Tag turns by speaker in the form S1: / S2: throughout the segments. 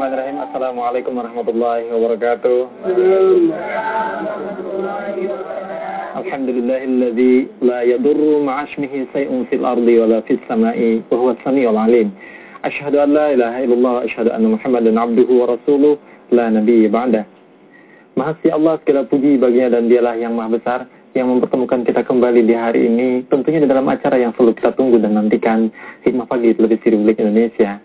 S1: Bismillahirrahmanirrahim. Assalamualaikum warahmatullahi wabarakatuh. Alhamdulillahilladzi la yadurru ma'asmihi say'un fil ardi wala fis sama'i wa huwa samiul alim. Asyhadu an la ilaha illallah wa asyhadu anna Muhammadan abduhu wa rasuluh la nabiyya ba'da. Mahasya Allah segala puji baginya dan dialah yang maha besar yang mempertemukan kita kembali di hari ini tentunya di dalam acara yang selalu kita tunggu dan nantikan Hikmah Pagi Televisi Republik Indonesia.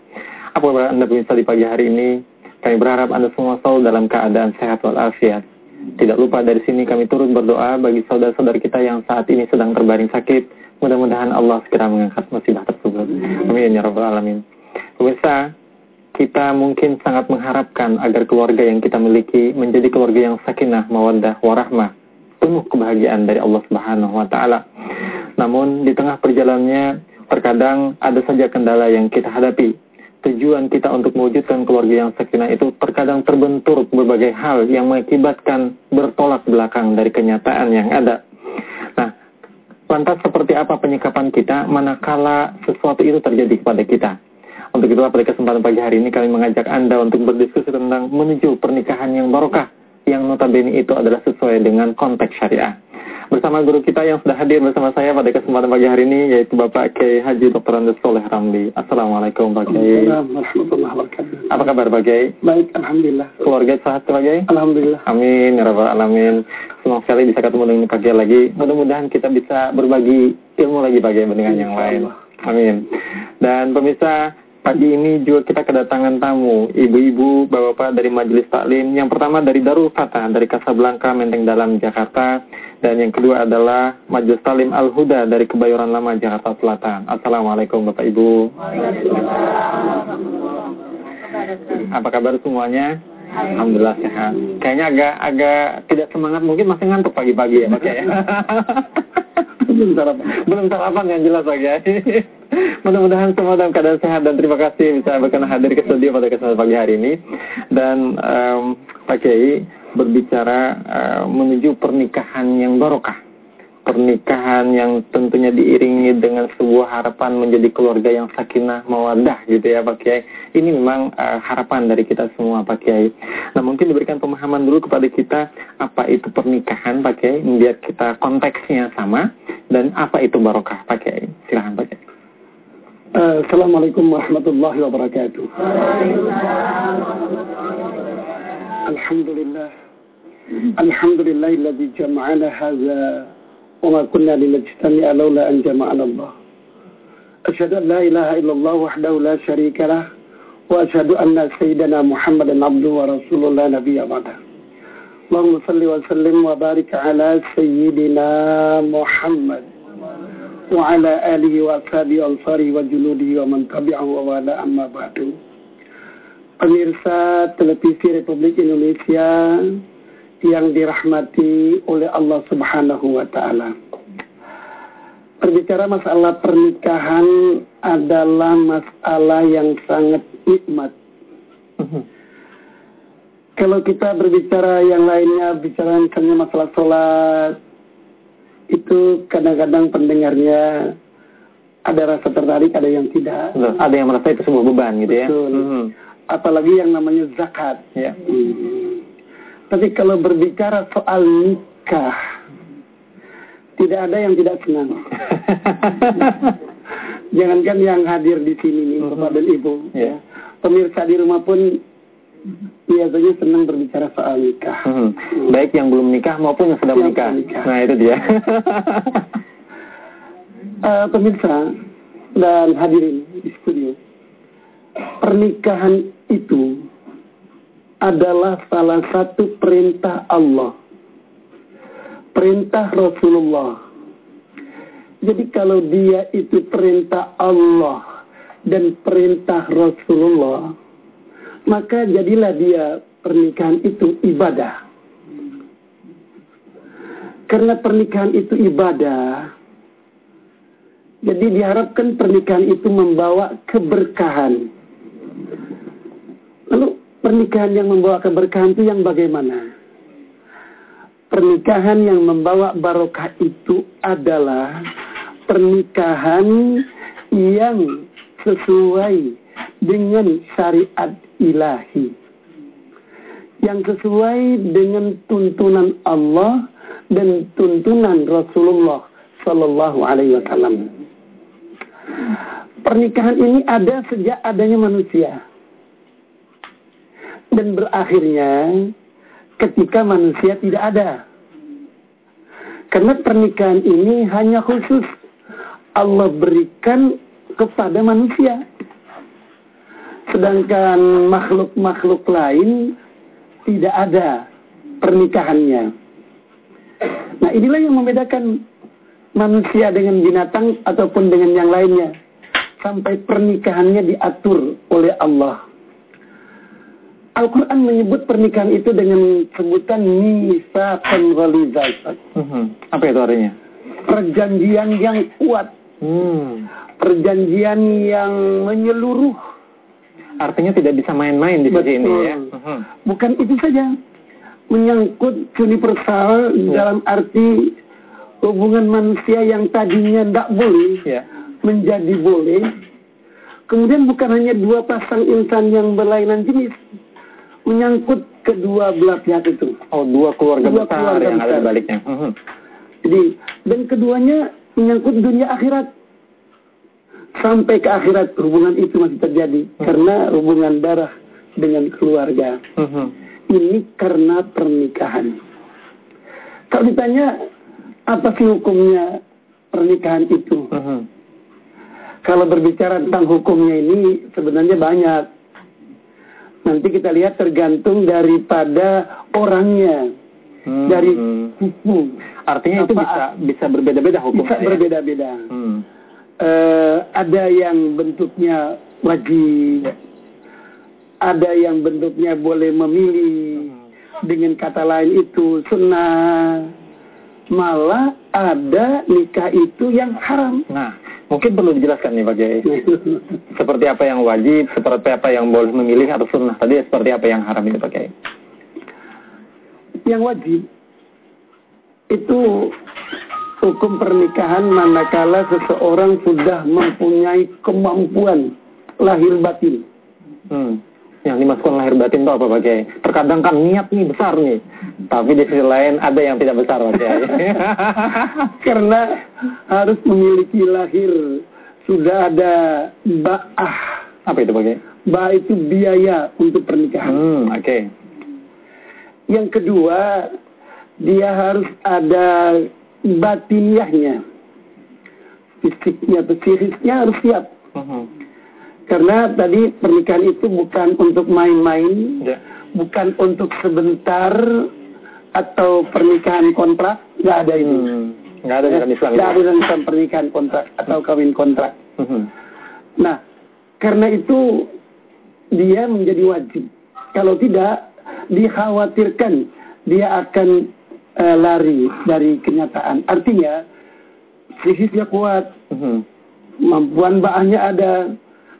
S1: Kabar Anda pemirsa di pagi hari ini? Kami berharap Anda semua selalu dalam keadaan sehat walafiat. Tidak lupa dari sini kami turut berdoa bagi saudara-saudara kita yang saat ini sedang terbaring sakit. Mudah-mudahan Allah segera mengangkat musibah tersebut. Amin ya rabbal alamin. Pemirsa, kita mungkin sangat mengharapkan agar keluarga yang kita miliki menjadi keluarga yang sakinah, mawaddah, warahmah, penuh kebahagiaan dari Allah Subhanahu wa taala. Namun di tengah perjalanannya terkadang ada saja kendala yang kita hadapi tujuan kita untuk mewujudkan keluarga yang sakinah itu terkadang terbentur berbagai hal yang mengakibatkan bertolak belakang dari kenyataan yang ada. Nah, lantas seperti apa penyikapan kita manakala sesuatu itu terjadi kepada kita? Untuk itulah pada kesempatan pagi hari ini kami mengajak Anda untuk berdiskusi tentang menuju pernikahan yang barokah yang notabene itu adalah sesuai dengan konteks syariah bersama guru kita yang sudah hadir bersama saya pada kesempatan pagi hari ini yaitu Bapak Kiai Haji Dr. Andes Soleh Ramli. Assalamualaikum Pak Kiai. Apa kabar Pak Kiai?
S2: Baik, Alhamdulillah.
S1: Keluarga sehat Pak Kiai?
S2: Alhamdulillah.
S1: Amin, ya Rabbal Alamin. Senang sekali bisa ketemu dengan Pak Kiai lagi. Mudah-mudahan kita bisa berbagi ilmu lagi Pak Kiai dengan yang lain. Amin. Dan pemirsa, pagi ini juga kita kedatangan tamu, ibu-ibu, bapak-bapak dari Majelis Taklim. Yang pertama dari Darul Fatah, dari Kasablanka, Menteng Dalam, Jakarta. Dan yang kedua adalah Majelis Talim Al-Huda dari Kebayoran Lama, Jakarta Selatan. Assalamualaikum Bapak Ibu. Apa kabar semuanya? Alhamdulillah sehat. Kayaknya agak agak tidak semangat, mungkin masih ngantuk pagi-pagi ya Pak ya.
S2: Belum sarapan.
S1: Belum yang jelas Pak ya. Mudah-mudahan semua dalam keadaan sehat dan terima kasih bisa berkenan hadir ke studio pada kesempatan pagi hari ini. Dan um, Pak Kiai, berbicara uh, menuju pernikahan yang barokah. Pernikahan yang tentunya diiringi dengan sebuah harapan menjadi keluarga yang sakinah mawadah gitu ya Pak Kiai. Ini memang uh, harapan dari kita semua Pak Kiai. Nah mungkin diberikan pemahaman dulu kepada kita apa itu pernikahan Pak Kiai, biar kita konteksnya sama dan apa itu barokah Pak Kiai. Silahkan Pak Kiai.
S2: Uh, Assalamualaikum warahmatullahi wabarakatuh. Alhamdulillah. الحمد لله الذي جمعنا هذا وما كنا لنجتمع لولا أن جمعنا الله أشهد أن لا إله إلا الله وحده لا شريك له وأشهد أن سيدنا محمدا عبده ورسوله لا نبي بعده اللهم صل وسلم وبارك على سيدنا محمد وعلى آله وأصحابه وأنصاره وجنوده ومن تبعه ووالى أما بعد Pemirsa Televisi Republik Indonesia yang dirahmati oleh Allah Subhanahu wa taala. Berbicara masalah pernikahan adalah masalah yang sangat nikmat. Kalau kita berbicara yang lainnya, bicara misalnya masalah sholat, itu kadang-kadang pendengarnya ada rasa tertarik, ada yang tidak.
S1: Betul. Ada yang merasa itu sebuah beban gitu ya.
S2: Betul.
S1: Mhm.
S2: Apalagi yang namanya zakat.
S1: Ya.
S2: Hmm. Tapi kalau berbicara soal nikah, tidak ada yang tidak senang. Jangankan yang hadir di sini nih. Bapak dan Ibu.
S1: Ya.
S2: Pemirsa di rumah pun biasanya senang berbicara soal nikah.
S1: Mhm. Baik yang belum nikah maupun yang sudah
S2: Yang
S1: menikah.
S2: sudah nikah.
S1: Nah itu dia.
S2: Eh, pemirsa dan hadirin di studio, pernikahan itu adalah salah satu perintah Allah. Perintah Rasulullah. Jadi kalau dia itu perintah Allah dan perintah Rasulullah, maka jadilah dia pernikahan itu ibadah. Karena pernikahan itu ibadah, jadi diharapkan pernikahan itu membawa keberkahan. Lalu pernikahan yang membawa keberkahan itu yang bagaimana? Pernikahan yang membawa barokah itu adalah pernikahan yang sesuai dengan syariat ilahi yang sesuai dengan tuntunan Allah dan tuntunan Rasulullah Shallallahu Alaihi Wasallam. Pernikahan ini ada sejak adanya manusia dan berakhirnya ketika manusia tidak ada. Karena pernikahan ini hanya khusus Allah berikan kepada manusia. Sedangkan makhluk-makhluk lain tidak ada pernikahannya. Nah inilah yang membedakan manusia dengan binatang ataupun dengan yang lainnya. Sampai pernikahannya diatur oleh Allah. Al-Quran menyebut pernikahan itu dengan sebutan nisa ghalizat.
S1: Hmm. Apa itu artinya?
S2: Perjanjian yang kuat.
S1: Hmm.
S2: Perjanjian yang menyeluruh.
S1: Artinya tidak bisa main-main di sini ini ya.
S2: Hmm. Bukan itu saja. Menyangkut universal ya. dalam arti hubungan manusia yang tadinya tidak boleh ya. menjadi boleh. Kemudian bukan hanya dua pasang insan yang berlainan jenis, menyangkut kedua belah pihak itu.
S1: Oh, dua keluarga dua besar keluarga yang besar. ada baliknya. -huh.
S2: Jadi, dan keduanya menyangkut dunia akhirat. Sampai ke akhirat hubungan itu masih terjadi -huh. karena hubungan darah dengan keluarga. -huh. Ini karena pernikahan. Kalau ditanya apa sih hukumnya pernikahan itu? -huh. Kalau berbicara tentang hukumnya ini sebenarnya banyak Nanti kita lihat tergantung daripada orangnya. Hmm. Dari hukum.
S1: Artinya Apa, itu bisa bisa berbeda-beda hukumnya.
S2: Bisa ya? berbeda-beda. Hmm. Uh, ada yang bentuknya wajib. Ya. Ada yang bentuknya boleh memilih. Dengan kata lain itu sunnah. Malah ada nikah itu yang haram.
S1: Nah, Mungkin perlu dijelaskan nih Pak Kiai. seperti apa yang wajib, seperti apa yang boleh memilih atau sunnah tadi, seperti apa yang haram ini Pak Kiai.
S2: Yang wajib itu hukum pernikahan manakala seseorang sudah mempunyai kemampuan lahir batin.
S1: Hmm yang dimasukkan lahir batin itu apa Pak Kiai? Terkadang kan niat nih besar nih, tapi di sisi lain ada yang tidak besar Pak Kiai.
S2: Karena harus memiliki lahir sudah ada ba'ah.
S1: Apa itu Pak Kiai?
S2: Ba itu biaya untuk pernikahan.
S1: Hmm, Oke. Okay.
S2: Yang kedua, dia harus ada batiniahnya. Fisiknya, psikisnya harus siap. Uh hmm. -huh karena tadi pernikahan itu bukan untuk main-main, ya. bukan untuk sebentar atau pernikahan kontrak, nggak ada itu. Hmm.
S1: Nggak ada dalam Islam.
S2: Nggak ada dalam Islam pernikahan kontrak atau kawin kontrak. Hmm. Nah, karena itu dia menjadi wajib. Kalau tidak, dikhawatirkan dia akan uh, lari dari kenyataan. Artinya, psikisnya kuat, hmm. mampuan bahannya ada,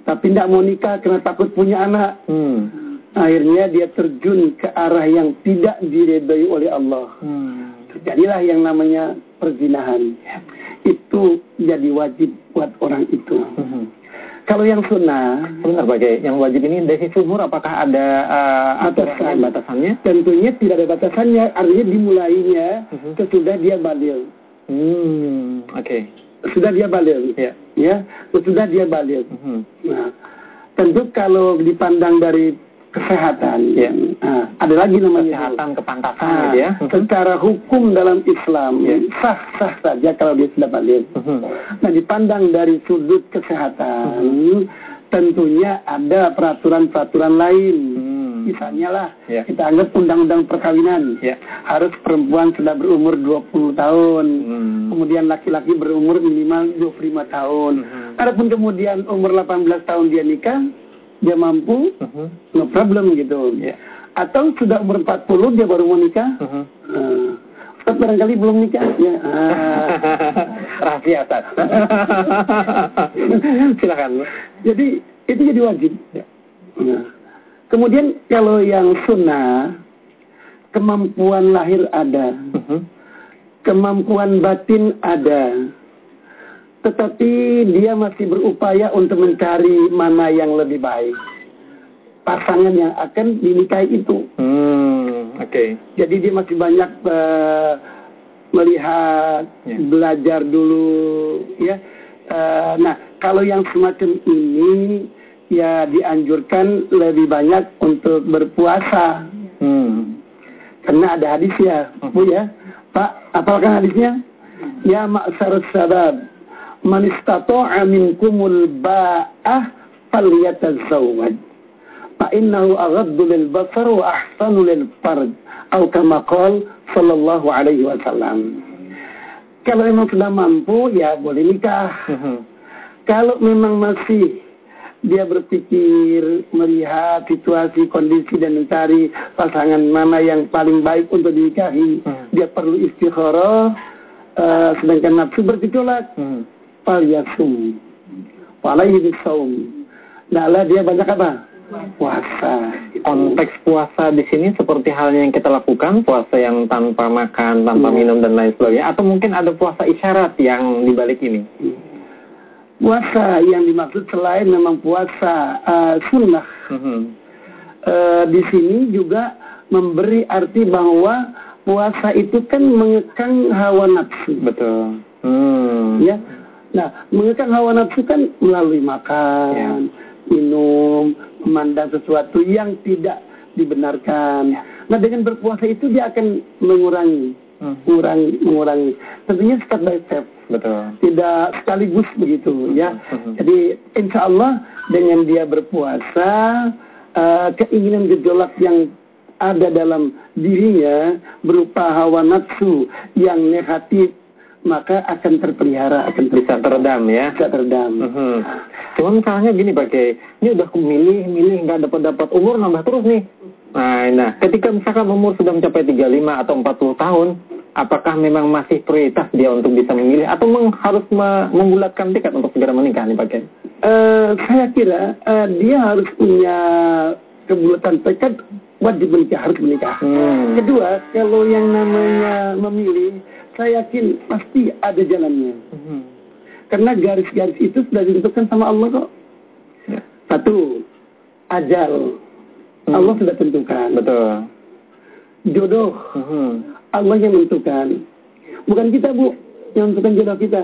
S2: tapi tidak mau nikah karena takut punya anak. Hmm. Akhirnya dia terjun ke arah yang tidak diredai oleh Allah. Hmm. Terjadilah yang namanya perzinahan. Itu jadi wajib buat orang itu. Hmm. Kalau yang sunnah,
S1: benar bagai yang wajib ini dari umur apakah ada uh, batasan batasannya?
S2: Tentunya tidak ada batasannya. Artinya dimulainya uh-huh. sesudah dia balil.
S1: Hmm, oke. Okay
S2: sudah dia balik ya ya sudah dia balik uh-huh. nah tentu kalau dipandang dari kesehatan ya. nah, ada lagi namanya
S1: kesehatan kepantasan nah, gitu ya
S2: uh-huh. secara hukum dalam Islam ya. sah sah saja kalau dia sudah balik uh-huh. nah dipandang dari sudut kesehatan uh-huh. tentunya ada peraturan-peraturan lain misalnya lah yeah. kita anggap undang-undang perkawinan yeah. harus perempuan sudah berumur 20 tahun hmm. kemudian laki-laki berumur minimal 25 tahun hmm. adapun kemudian umur 18 tahun dia nikah dia mampu hmm. no problem gitu yeah. atau sudah umur 40 dia baru mau nikah uh, Ustaz barangkali belum nikah ya.
S1: Ah. Rahasia Ustaz. Silakan.
S2: Jadi itu jadi wajib. Ya. Nah, Kemudian kalau yang sunnah, kemampuan lahir ada, uh-huh. kemampuan batin ada, tetapi dia masih berupaya untuk mencari mana yang lebih baik pasangan yang akan dinikahi itu.
S1: Hmm, oke. Okay.
S2: Jadi dia masih banyak uh, melihat, yeah. belajar dulu, ya. Uh, nah, kalau yang semacam ini ya dianjurkan lebih banyak untuk berpuasa. Hmm. Karena ada hadisnya, hmm. Bu ya. Pak, apakah hadisnya? Ya ma'sar sabab man istata'a minkumul ba'ah falyatazawwaj fa innahu aghaddu lil basar wa ahsanu lil farj atau kama qol sallallahu alaihi wasallam kalau memang sudah mampu ya boleh nikah mhm. kalau memang masih dia berpikir melihat situasi kondisi dan mencari pasangan mana yang paling baik untuk dinikahi hmm. dia perlu istikharah uh, sedangkan nafsu bergejolak hmm. Fal yasum walaihi bisawm nah dia banyak apa puasa.
S1: Konteks puasa di sini seperti halnya yang kita lakukan, puasa yang tanpa makan, tanpa hmm. minum dan lain sebagainya, atau mungkin ada puasa isyarat yang dibalik ini.
S2: Puasa yang dimaksud selain memang puasa uh, sunnah. Hmm. Uh, di sini juga memberi arti bahwa puasa itu kan mengekang hawa nafsu.
S1: Betul.
S2: Hmm. Ya. Nah, mengekang hawa nafsu kan melalui makan, ya. minum, memandang sesuatu yang tidak dibenarkan. Nah dengan berpuasa itu dia akan mengurangi, hmm. mengurangi, mengurangi. Tentunya step by step.
S1: Betul.
S2: Tidak sekaligus begitu hmm. ya. Hmm. Jadi insya Allah dengan dia berpuasa, uh, keinginan gejolak yang ada dalam dirinya berupa hawa nafsu yang negatif maka akan terpelihara, akan
S1: bisa teredam ya.
S2: Bisa teredam.
S1: Uh -huh. Cuma misalnya gini Pak Kiai, ini udah milih, milih nggak dapat dapat umur nambah terus nih. Nah, nah, ketika misalkan umur sudah mencapai 35 atau 40 tahun, apakah memang masih prioritas dia untuk bisa memilih atau meng, harus me, membulatkan tiket untuk segera menikah nih Pak Kiai?
S2: Uh, saya kira uh, dia harus punya kebulatan tekad wajib menikah harus menikah. Hmm. Kedua, kalau yang namanya memilih saya yakin pasti ada jalannya. Hmm. Karena garis-garis itu sudah ditentukan sama Allah kok. Ya. Satu, ajal. Hmm. Allah sudah tentukan.
S1: Betul.
S2: Jodoh. Hmm. Allah yang menentukan. Bukan kita, Bu, yang menentukan jodoh kita.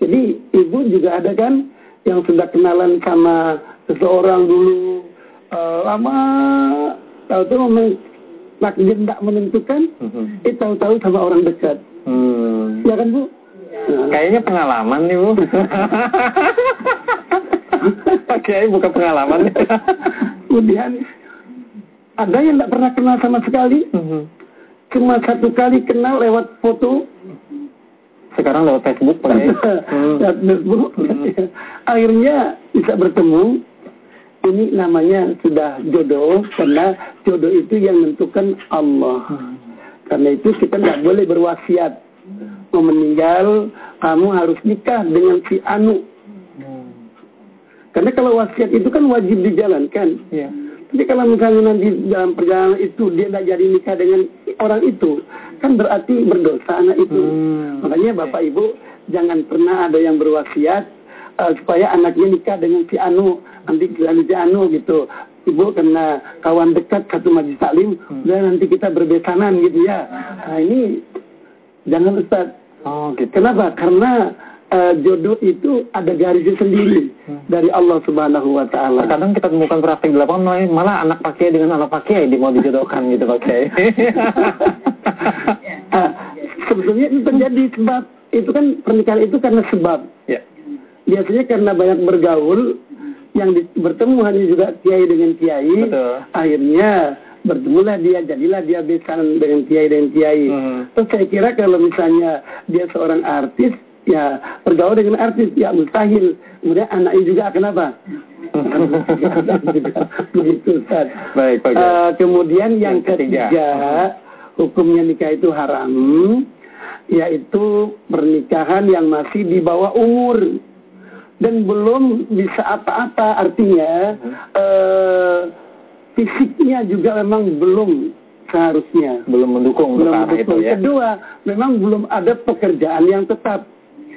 S2: Jadi, ibu juga ada kan yang sudah kenalan sama seseorang dulu uh, lama tahu-tahu takdir tidak menentukan, mm-hmm. eh tahu-tahu sama orang dekat. Hmm. Ya kan Bu?
S1: Nah. Kayaknya pengalaman nih Bu. Oke, bukan pengalaman.
S2: Kemudian ada yang tidak pernah kenal sama sekali. Mm-hmm. Cuma satu kali kenal lewat foto.
S1: Sekarang lewat Facebook, Pak.
S2: hmm. Facebook. Hmm. Akhirnya bisa bertemu ini namanya sudah jodoh karena jodoh itu yang menentukan Allah. Karena itu kita nggak boleh berwasiat mau meninggal kamu harus nikah dengan si Anu. Karena kalau wasiat itu kan wajib dijalankan. Yeah. Tapi kalau misalnya nanti dalam perjalanan itu dia tidak jadi nikah dengan orang itu, kan berarti berdosa anak itu. Hmm. Makanya bapak ibu jangan pernah ada yang berwasiat uh, supaya anaknya nikah dengan si Anu nanti si anu gitu ibu kena kawan dekat satu majlis taklim hmm. dan nanti kita berbesanan gitu ya nah ini jangan Ustaz oh, gitu. kenapa karena uh, jodoh itu ada garisnya sendiri hmm. dari Allah Subhanahu wa taala.
S1: Kadang kita temukan praktik di lapangan malah anak pakai dengan anak pakai di mau dijodohkan gitu pakai.
S2: uh, sebetulnya itu terjadi sebab itu kan pernikahan itu karena sebab. Yeah. Biasanya karena banyak bergaul yang di, bertemu hanya juga kiai dengan kiai Betul. akhirnya bertemulah dia jadilah dia besan dengan kiai dengan kiai hmm. terus saya kira kalau misalnya dia seorang artis ya bergaul dengan artis ya mustahil kemudian anaknya juga akan apa begitu Ustaz. Baik, baik. Uh, kemudian yang, yang ketiga, ketiga hukumnya nikah itu haram yaitu pernikahan yang masih di bawah umur dan belum bisa apa-apa artinya hmm. uh, fisiknya juga memang belum seharusnya
S1: belum mendukung
S2: belum mendukung. Itu, ya? kedua memang belum ada pekerjaan yang tetap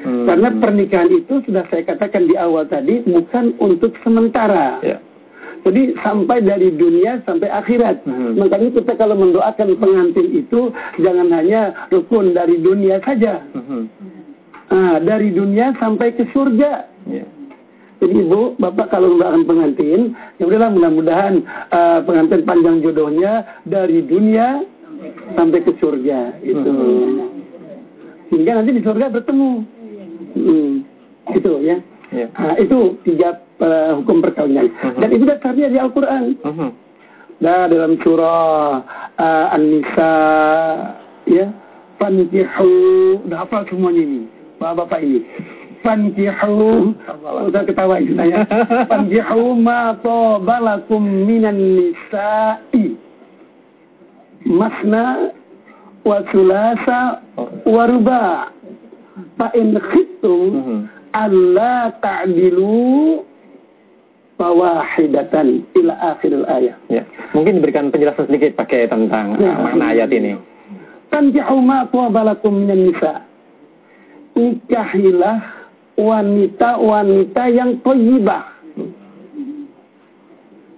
S2: Hmm. Karena pernikahan itu sudah saya katakan di awal tadi bukan untuk sementara.
S1: Ya.
S2: Jadi sampai dari dunia sampai akhirat.
S1: Hmm.
S2: Makanya kita kalau mendoakan pengantin itu jangan hanya rukun dari dunia saja.
S1: Mhm.
S2: Nah, dari dunia sampai ke surga. Jadi ibu, bapak kalau mendoakan pengantin, ya udahlah mudah-mudahan uh, pengantin panjang jodohnya dari dunia sampai ke surga itu.
S1: Hmm.
S2: Sehingga nanti di surga bertemu. Hmm. Itu ya.
S1: Ya.
S2: Nah, itu tiga uh, hukum perkawinan.
S1: Mhm.
S2: Dan itu dasarnya di Al-Quran.
S1: Mhm.
S2: Nah, dalam surah uh, An-Nisa, ya, fankihu, udah hafal semuanya ini, bapak-bapak ini. Fankihu, ketawa itu saya. Fankihu ma tobalakum minan nisa'i. Masna wa sulasa wa ruba. Fa in khiftum
S1: Mhm.
S2: alla ta'dilu fawahidatan ila akhiril ayat.
S1: Ya. Mungkin diberikan penjelasan sedikit pakai tentang
S2: Ya.
S1: uh, makna ayat ini.
S2: Tankihu ma tuwabalakum minan nisa. Nikahilah wanita-wanita yang toyibah.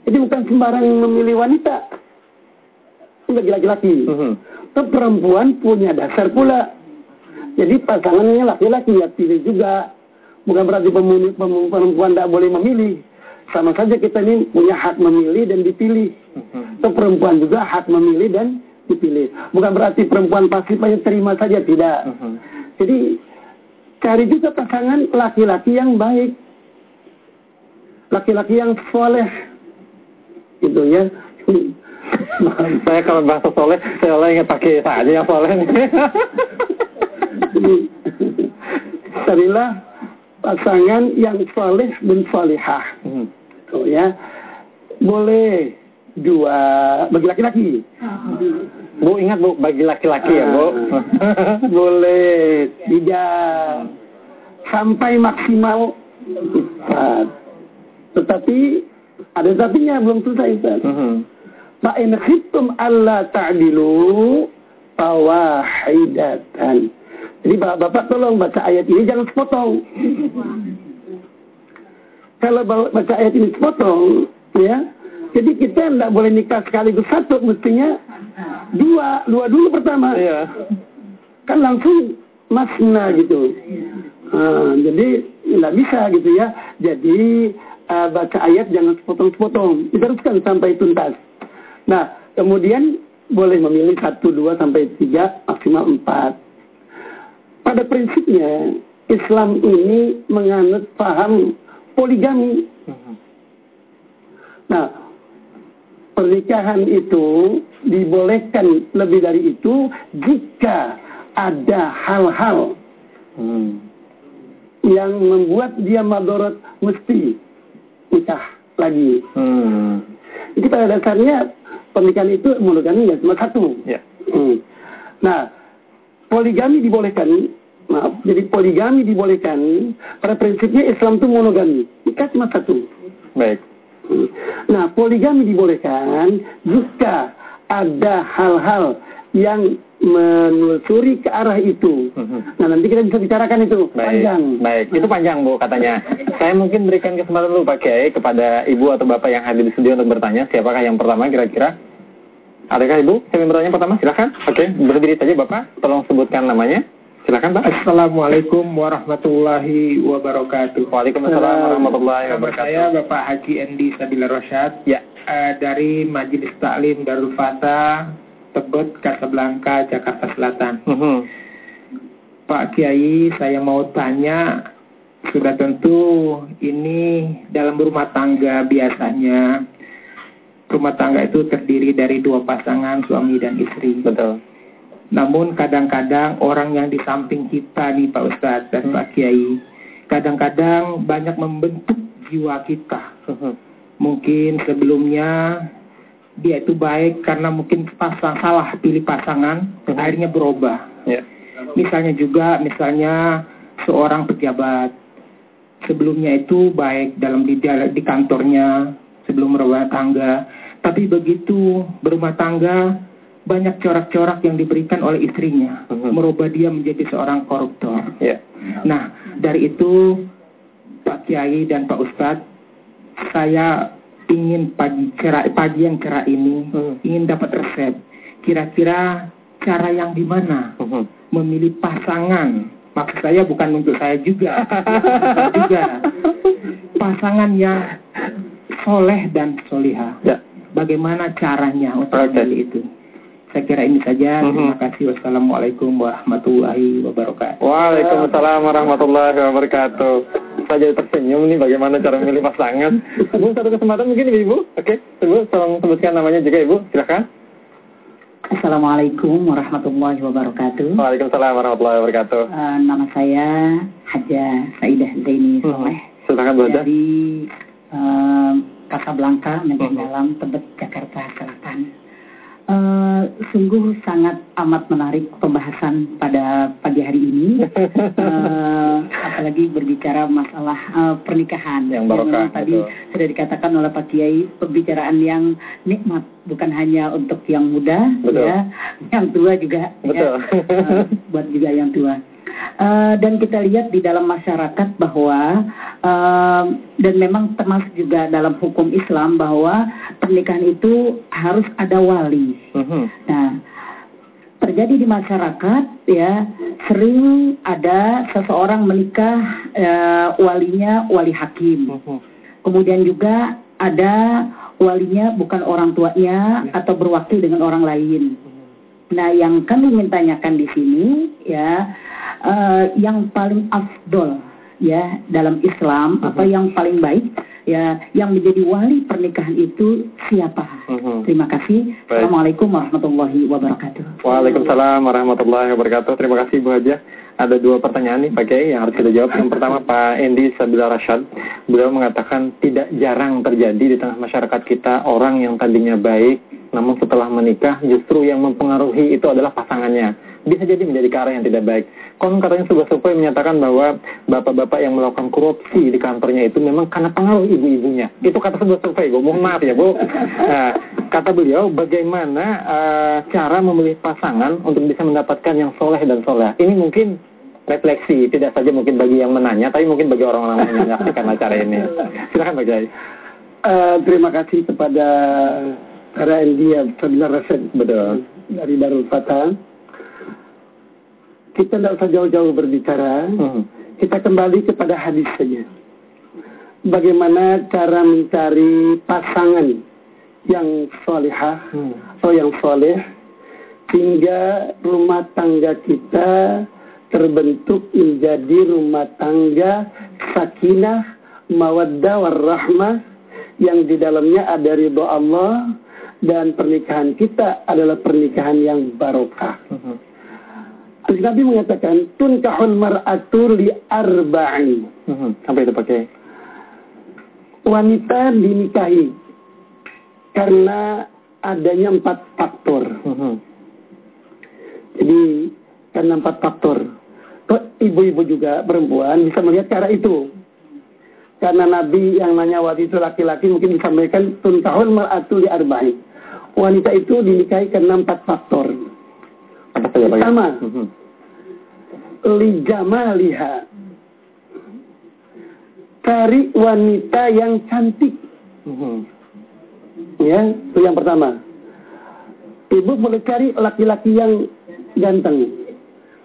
S2: Jadi bukan sembarang memilih wanita. Bagi laki-laki.
S1: Mhm.
S2: Ke perempuan punya dasar pula. Jadi pasangannya laki-laki ya pilih juga. Bukan berarti pemuni- pem- perempuan tidak boleh memilih. Sama saja kita ini punya hak memilih dan dipilih.
S1: Mhm.
S2: Atau perempuan juga hak memilih dan dipilih. Bukan berarti perempuan pasif hanya terima saja, tidak.
S1: Mhm.
S2: Jadi cari juga pasangan laki-laki yang baik. Laki-laki yang soleh. Gitu ya.
S1: Saya kalau bahasa soleh, saya ingat pakai saya aja yang soleh.
S2: Carilah pasangan yang soleh dan solehah.
S1: Mhm.
S2: Tuh ya. Boleh dua bagi laki-laki.
S1: Bu ingat bu bagi laki-laki ya bu.
S2: Ah. Boleh tidak sampai maksimal empat. Tetapi ada tapinya belum selesai Ustaz.
S1: Mhm.
S2: Fa in khiftum alla ta'dilu fawahidatan. Jadi Bapak tolong baca ayat ini jangan sepotong. Kalau ba- baca ayat ini sepotong, ya. Jadi kita tidak boleh nikah sekaligus satu, mestinya dua, dua dulu pertama.
S1: Iya.
S2: Kan langsung masna gitu. Ah, jadi nggak bisa gitu ya. Jadi ah, baca ayat jangan sepotong-sepotong, diteruskan sampai tuntas. Nah, kemudian boleh memilih satu, dua sampai tiga, maksimal empat. Pada prinsipnya Islam ini menganut paham poligami.
S1: Mhm.
S2: Nah, pernikahan itu dibolehkan lebih dari itu jika ada hal-hal
S1: Hmm.
S2: Yang membuat dia madorot mesti nikah lagi.
S1: Hmm.
S2: Jadi pada dasarnya pernikahan itu monogami ya cuma satu.
S1: Ya.
S2: Hmm. Nah, poligami dibolehkan. Maaf, jadi poligami dibolehkan. Pada prinsipnya Islam itu monogami. Nikah cuma satu.
S1: Baik.
S2: Hmm. Nah, poligami dibolehkan jika ada hal-hal yang menelusuri ke arah itu.
S1: Mhm.
S2: Nah, nanti kita bisa bicarakan itu
S1: Baik,
S2: panjang.
S1: baik. Itu panjang Bu katanya. Saya mungkin berikan kesempatan dulu Pak Kiai kepada Ibu atau Bapak yang hadir di studio untuk bertanya. Siapakah yang pertama kira-kira? Adakah Ibu? Saya ingin bertanya pertama, silakan. Oke, berdiri saja Bapak. Tolong sebutkan namanya. Silakan Pak.
S3: Assalamualaikum warahmatullahi wabarakatuh.
S1: Waalaikumsalam warahmatullahi wabarakatuh.
S3: saya Bapak Haji Endi Sabila Rosyad
S1: Ya.
S3: eh, dari Majelis Taklim Darul Fatah, Tebet, Casablanca, Jakarta Selatan.
S1: Mhm.
S3: Pak Kiai, saya mau tanya, sudah tentu ini dalam rumah tangga biasanya rumah tangga itu terdiri dari dua pasangan suami dan istri.
S1: Betul.
S3: Namun kadang-kadang orang yang di samping kita nih Pak Ustadz dan Pak Kiai, kadang-kadang banyak membentuk jiwa kita.
S1: Mhm.
S3: Mungkin sebelumnya dia itu baik karena mungkin pasang salah pilih pasangan,
S1: Mhm.
S3: akhirnya berubah.
S1: Ya.
S3: Misalnya juga, misalnya seorang pejabat sebelumnya itu baik dalam di, di kantornya sebelum berumah tangga, tapi begitu berumah tangga banyak corak-corak yang diberikan oleh istrinya,
S1: Mhm.
S3: merubah dia menjadi seorang koruptor.
S1: Ya.
S3: Nah, dari itu Pak Kiai dan Pak Ustadz, saya ingin pagi cerah, pagi yang cerah ini
S1: Hmm.
S3: ingin dapat resep. Kira-kira cara yang gimana
S1: Mhm.
S3: memilih pasangan? Maksud saya bukan untuk saya juga, juga pasangan yang soleh dan solihah.
S1: Ya.
S3: Bagaimana caranya untuk memilih itu? Saya kira ini saja. Terima kasih. Wassalamualaikum warahmatullahi wabarakatuh.
S1: Waalaikumsalam warahmatullahi wabarakatuh. Saya jadi tersenyum nih bagaimana cara memilih pasangan. Bu, satu kesempatan mungkin Ibu. Oke, Ibu tolong sebutkan namanya juga Ibu. Silakan.
S4: Assalamualaikum warahmatullahi wabarakatuh.
S1: Waalaikumsalam warahmatullahi wabarakatuh.
S4: Eh, nama saya Haja Saidah Zaini
S1: Hmm.
S4: Soleh
S1: Silakan Bu Haja.
S4: dari eh, Casablanca, Negeri
S1: Hmm.
S4: Dalam, Tebet, Jakarta Selatan. Eh, sungguh sangat amat menarik pembahasan pada pagi hari ini, Eh, apalagi berbicara masalah eh, pernikahan.
S1: Yang barokah,
S4: memang tadi
S1: betul.
S4: sudah dikatakan oleh Pak Kiai pembicaraan yang nikmat, bukan hanya untuk yang muda,
S1: Betul.
S4: ya, yang tua juga,
S1: Betul.
S4: ya, Eh, buat juga yang tua. Eh, dan kita lihat di dalam masyarakat bahwa eh, dan memang termasuk juga dalam hukum Islam bahwa pernikahan itu harus ada wali.
S1: Mhm.
S4: Nah, terjadi di masyarakat ya sering ada seseorang menikah eh, walinya wali hakim.
S1: Mhm.
S4: Kemudian juga ada walinya bukan orang tuanya atau berwakil dengan orang lain. Nah, yang kami ingin tanyakan di sini ya eh, yang paling afdol ya dalam Islam apa yang paling baik ya yang menjadi wali pernikahan itu siapa?
S1: Mhm.
S4: Terima kasih.
S1: Baik.
S4: Assalamualaikum warahmatullahi wabarakatuh.
S1: Waalaikumsalam warahmatullahi wabarakatuh. Terima kasih Bu Haja. Ada dua pertanyaan nih Pak Kiai yang harus kita jawab. Yang pertama Pak Endi Sabila Rashad. Beliau mengatakan tidak jarang terjadi di tengah masyarakat kita orang yang tadinya baik, namun setelah menikah justru yang mempengaruhi itu adalah pasangannya. Bisa jadi menjadi ke arah yang tidak baik. Konon katanya sebuah survei menyatakan bahwa bapak-bapak yang melakukan korupsi di kantornya itu memang karena pengaruh ibu-ibunya. Itu kata sebuah survei, gue mohon maaf ya Bu. Nah, kata beliau, bagaimana eh, cara memilih pasangan untuk bisa mendapatkan yang soleh dan soleh. Ini mungkin refleksi, tidak saja mungkin bagi yang menanya, tapi mungkin bagi orang-orang yang menyaksikan acara ini. Silakan Pak Kiai.
S2: Eh, terima kasih kepada para India Fadila Rasid
S1: Betul.
S2: dari Darul Fatah. Kita tidak usah jauh-jauh berbicara.
S1: Hmm.
S2: Kita kembali kepada hadis saja. Bagaimana cara mencari pasangan yang solihah
S1: Hmm.
S2: atau yang soleh sehingga rumah tangga kita terbentuk menjadi rumah tangga sakinah, mawaddah, warahmah yang di dalamnya ada ridho Allah dan pernikahan kita adalah pernikahan yang barokah.
S1: Hmm.
S2: Nabi mengatakan tunkahul mar'atu li arba'in.
S1: Hmm. Apa itu Pak Kiai?
S2: Wanita dinikahi karena adanya empat faktor.
S1: Hmm.
S2: Jadi karena empat faktor. Ibu-ibu juga perempuan bisa melihat cara itu. Karena Nabi yang nanya waktu itu laki-laki mungkin disampaikan tuntahun mar'atu li arba'in. Wanita itu dinikahi karena empat faktor.
S1: Apa saja?
S2: Pertama,
S1: Hmm.
S2: li jamaliha. Cari wanita yang cantik.
S1: Hmm.
S2: Ya, itu yang pertama. Ibu boleh cari laki-laki yang ganteng.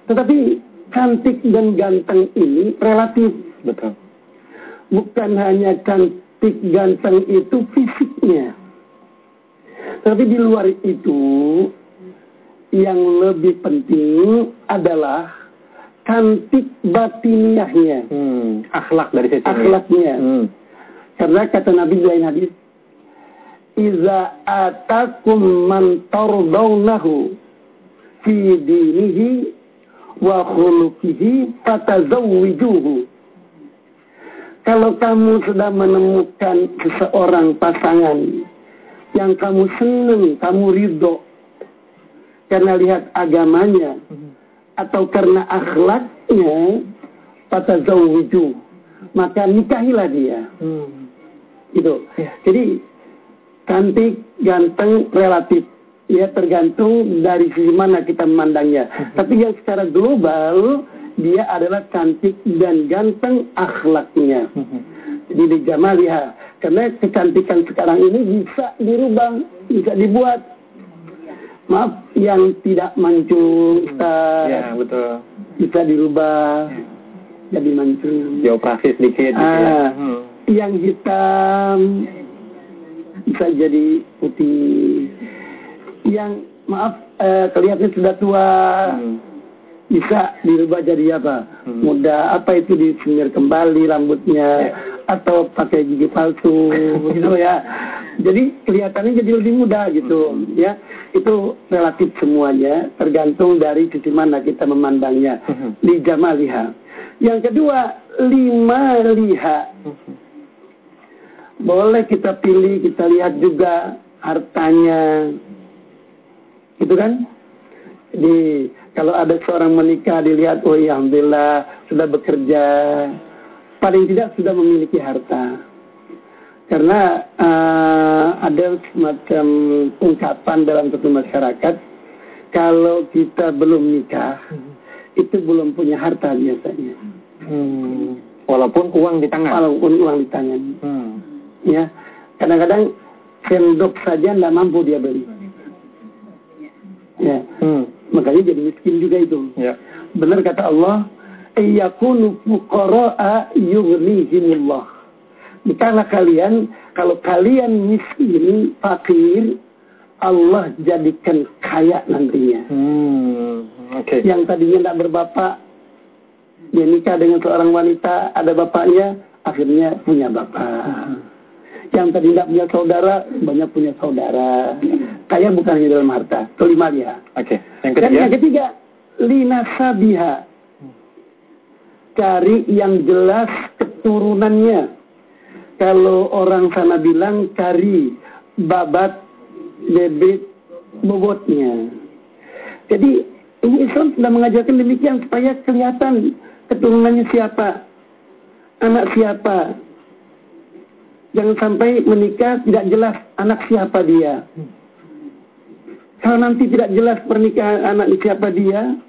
S2: Tetapi cantik dan ganteng ini relatif.
S1: Betul.
S2: Bukan hanya cantik ganteng itu fisiknya. Tapi di luar itu yang lebih penting adalah cantik batiniahnya,
S1: Hmm. Akhlak dari situ.
S2: akhlaknya.
S1: Hmm.
S2: Karena kata Nabi di lain hadis, Iza atakum man tardawnahu fi dinihi wa khuluqihi fatazawwijuhu. Kalau kamu sudah menemukan seseorang pasangan yang kamu senang, kamu ridho karena lihat agamanya atau karena akhlaknya fatazawwiju maka nikahilah dia
S1: Hmm.
S2: gitu
S1: Ya.
S2: jadi cantik ganteng relatif ya tergantung dari sisi mana kita memandangnya. Tapi yang secara global dia adalah cantik dan ganteng akhlaknya. Jadi di jamaliha. Karena kecantikan sekarang ini bisa dirubah, bisa dibuat. Maaf, yang tidak mancung, Ustaz.
S1: Ya, betul.
S2: Bisa dirubah jadi mancung.
S1: Dioperasi sedikit gitu ya.
S2: Ah,
S1: Hmm.
S2: Yang hitam bisa jadi putih. Yang maaf eh, kelihatannya sudah tua
S1: Hmm.
S2: bisa dirubah jadi apa?
S1: Hmm.
S2: Muda. Apa itu disemir kembali rambutnya
S1: Ya.
S2: atau pakai gigi palsu gitu ya. Jadi kelihatannya jadi lebih muda gitu ya. Itu relatif semuanya tergantung dari sisi mana kita memandangnya.
S1: Hmm.
S2: Di jamaliha. Yang kedua, lima liha. Boleh kita pilih, kita lihat juga hartanya. Gitu kan? Di kalau ada seorang menikah dilihat, oh ya alhamdulillah sudah bekerja, paling tidak sudah memiliki harta. Karena eh, ada semacam ungkapan dalam satu masyarakat, kalau kita belum nikah, itu belum punya harta biasanya.
S1: Hmm. Walaupun uang di tangan.
S2: Walaupun uang di tangan.
S1: Hmm.
S2: Ya, kadang-kadang sendok saja tidak mampu dia beli. Ya,
S1: Hmm.
S2: makanya jadi miskin juga itu.
S1: Ya.
S2: Benar kata Allah, "Iyakunu fuqara'a yughnihimullah." Bukanlah kalian, kalau kalian miskin, fakir, Allah jadikan kaya nantinya.
S1: Hmm. Oke.
S2: Yang tadinya tidak berbapak, dia nikah dengan seorang wanita, ada bapaknya, akhirnya punya bapak. Yang tadi tidak punya saudara, banyak punya saudara. Kaya bukan hanya dalam harta. Kelima dia.
S1: Oke. Yang
S2: Dan
S1: ketiga.
S2: yang ketiga, linasabiha. Cari yang jelas keturunannya. Kalau orang sana bilang cari babat, bebek, bobotnya. Jadi ini Islam sudah mengajarkan demikian supaya kelihatan keturunannya siapa, anak siapa. Jangan sampai menikah tidak jelas anak siapa dia. Kalau nanti tidak jelas pernikahan anak siapa dia,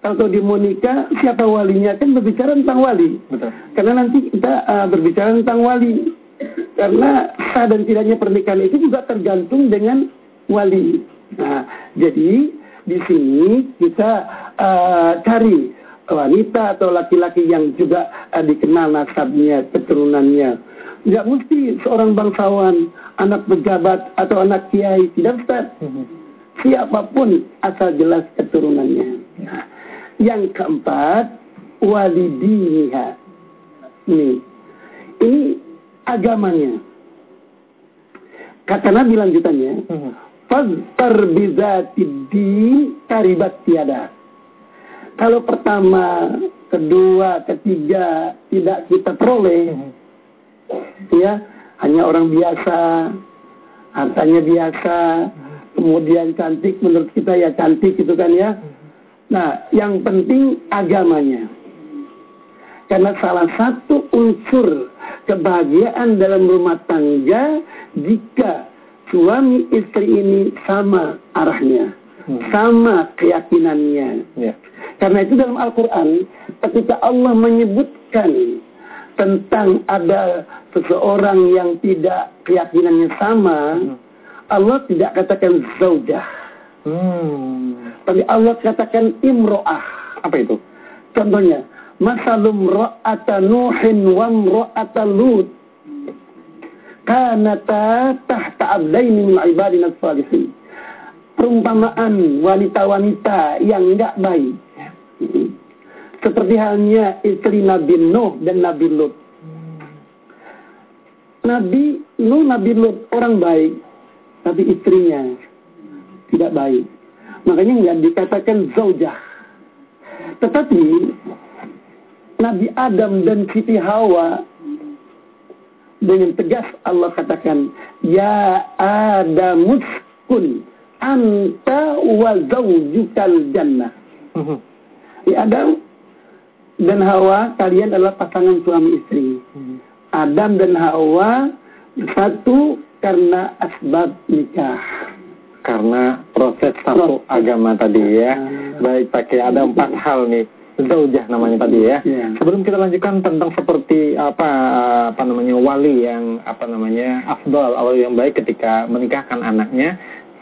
S2: kalau dia mau nikah, siapa walinya kan berbicara tentang wali.
S1: Betul.
S2: Karena nanti kita uh, berbicara tentang wali. Karena sah dan tidaknya pernikahan itu juga tergantung dengan wali. Nah, jadi di sini kita uh, cari wanita atau laki-laki yang juga uh, dikenal nasabnya, keturunannya. Tidak mesti seorang bangsawan, anak pejabat atau anak kiai, tidak Ustaz. Siapa pun asal jelas keturunannya. Nah, yang keempat, walidiniha. Ini, ini agamanya. Kata Nabi lanjutannya,
S1: Hmm.
S2: Faztar bizatid din taribat tiada. Kalau pertama, kedua, ketiga tidak kita peroleh, ya hanya orang biasa, hartanya biasa, kemudian cantik menurut kita ya cantik gitu kan ya. Nah, yang penting agamanya. Karena salah satu unsur kebahagiaan dalam rumah tangga jika suami istri ini sama arahnya, sama keyakinannya.
S1: Ya.
S2: Karena itu dalam Al-Quran, ketika Allah menyebutkan tentang ada seseorang yang tidak keyakinannya sama, Allah tidak katakan zaujah.
S1: Hmm.
S2: Tapi Allah katakan imro'ah.
S1: Apa itu?
S2: Contohnya, masalum ro'ata nuhin wa ro'ata lut. Kanata tahta abdaini min ibadina salihin. Perumpamaan wanita-wanita yang enggak baik. Seperti halnya istri Nabi Nuh dan Nabi Lut. Nabi Nuh, Nabi Lut orang baik, tapi istrinya tidak baik. Makanya nggak dikatakan zaujah. Tetapi Nabi Adam dan Siti Hawa dengan tegas Allah katakan, Ya Adamus kun anta wa zaujukal jannah.
S1: Hmm.
S2: Ya Adam dan Hawa kalian adalah pasangan suami istri. Adam dan Hawa satu karena asbab nikah.
S1: Karena proses satu agama tadi ya. Baik pakai ada empat hal nih zaujah namanya tadi ya.
S2: Ya.
S1: Sebelum kita lanjutkan tentang seperti apa apa namanya wali yang apa namanya afdal atau yang baik ketika menikahkan anaknya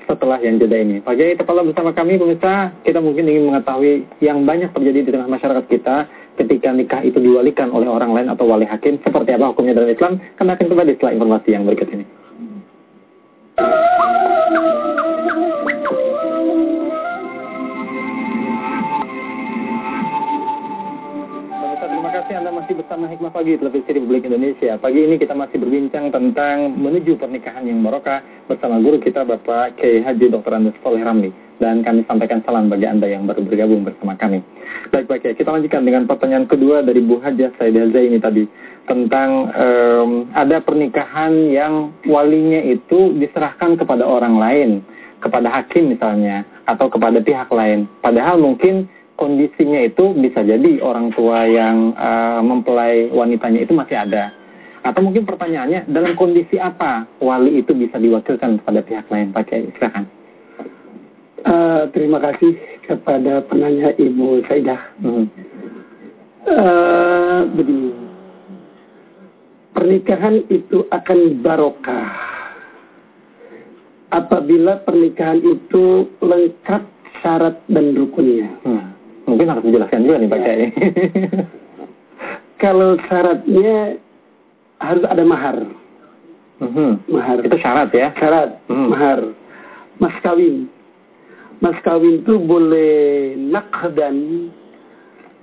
S1: setelah yang jeda ini. Pak Kiai tetaplah bersama kami pemirsa. Kita mungkin ingin mengetahui yang banyak terjadi di tengah masyarakat kita ketika nikah itu diwalikan oleh orang lain atau wali hakim seperti apa hukumnya dalam Islam. Kami akan kembali setelah informasi yang berikut ini. Terima kasih Anda masih bersama Hikmah Pagi Televisi Republik Indonesia. Pagi ini kita masih berbincang tentang menuju pernikahan yang barokah bersama guru kita Bapak Kiai Haji Dr. Andes Soleh Ramli. Dan kami sampaikan salam bagi Anda yang baru bergabung bersama kami. Baik Pak Kiai, kita lanjutkan dengan pertanyaan kedua dari Bu Hajah Saidah Zaini tadi. Tentang em, ada pernikahan yang walinya itu diserahkan kepada orang lain. Kepada hakim misalnya. Atau kepada pihak lain. Padahal mungkin kondisinya itu bisa jadi orang tua yang eh, mempelai wanitanya itu masih ada. Atau mungkin pertanyaannya, dalam kondisi apa wali itu bisa diwakilkan kepada pihak lain? Pak Kiai, silakan.
S2: Eh, terima kasih kepada penanya Ibu Saidah.
S1: Hmm.
S2: Eh, begini, pernikahan itu akan barokah apabila pernikahan itu lengkap syarat dan rukunnya.
S1: Hmm. Mungkin harus dijelaskan juga nih Pak Kiai.
S2: Kalau syaratnya harus ada mahar,
S1: Mhm.
S2: mahar.
S1: Itu syarat ya?
S2: Syarat
S1: Hmm.
S2: mahar, mas kawin. Mas kawin itu boleh nakdan,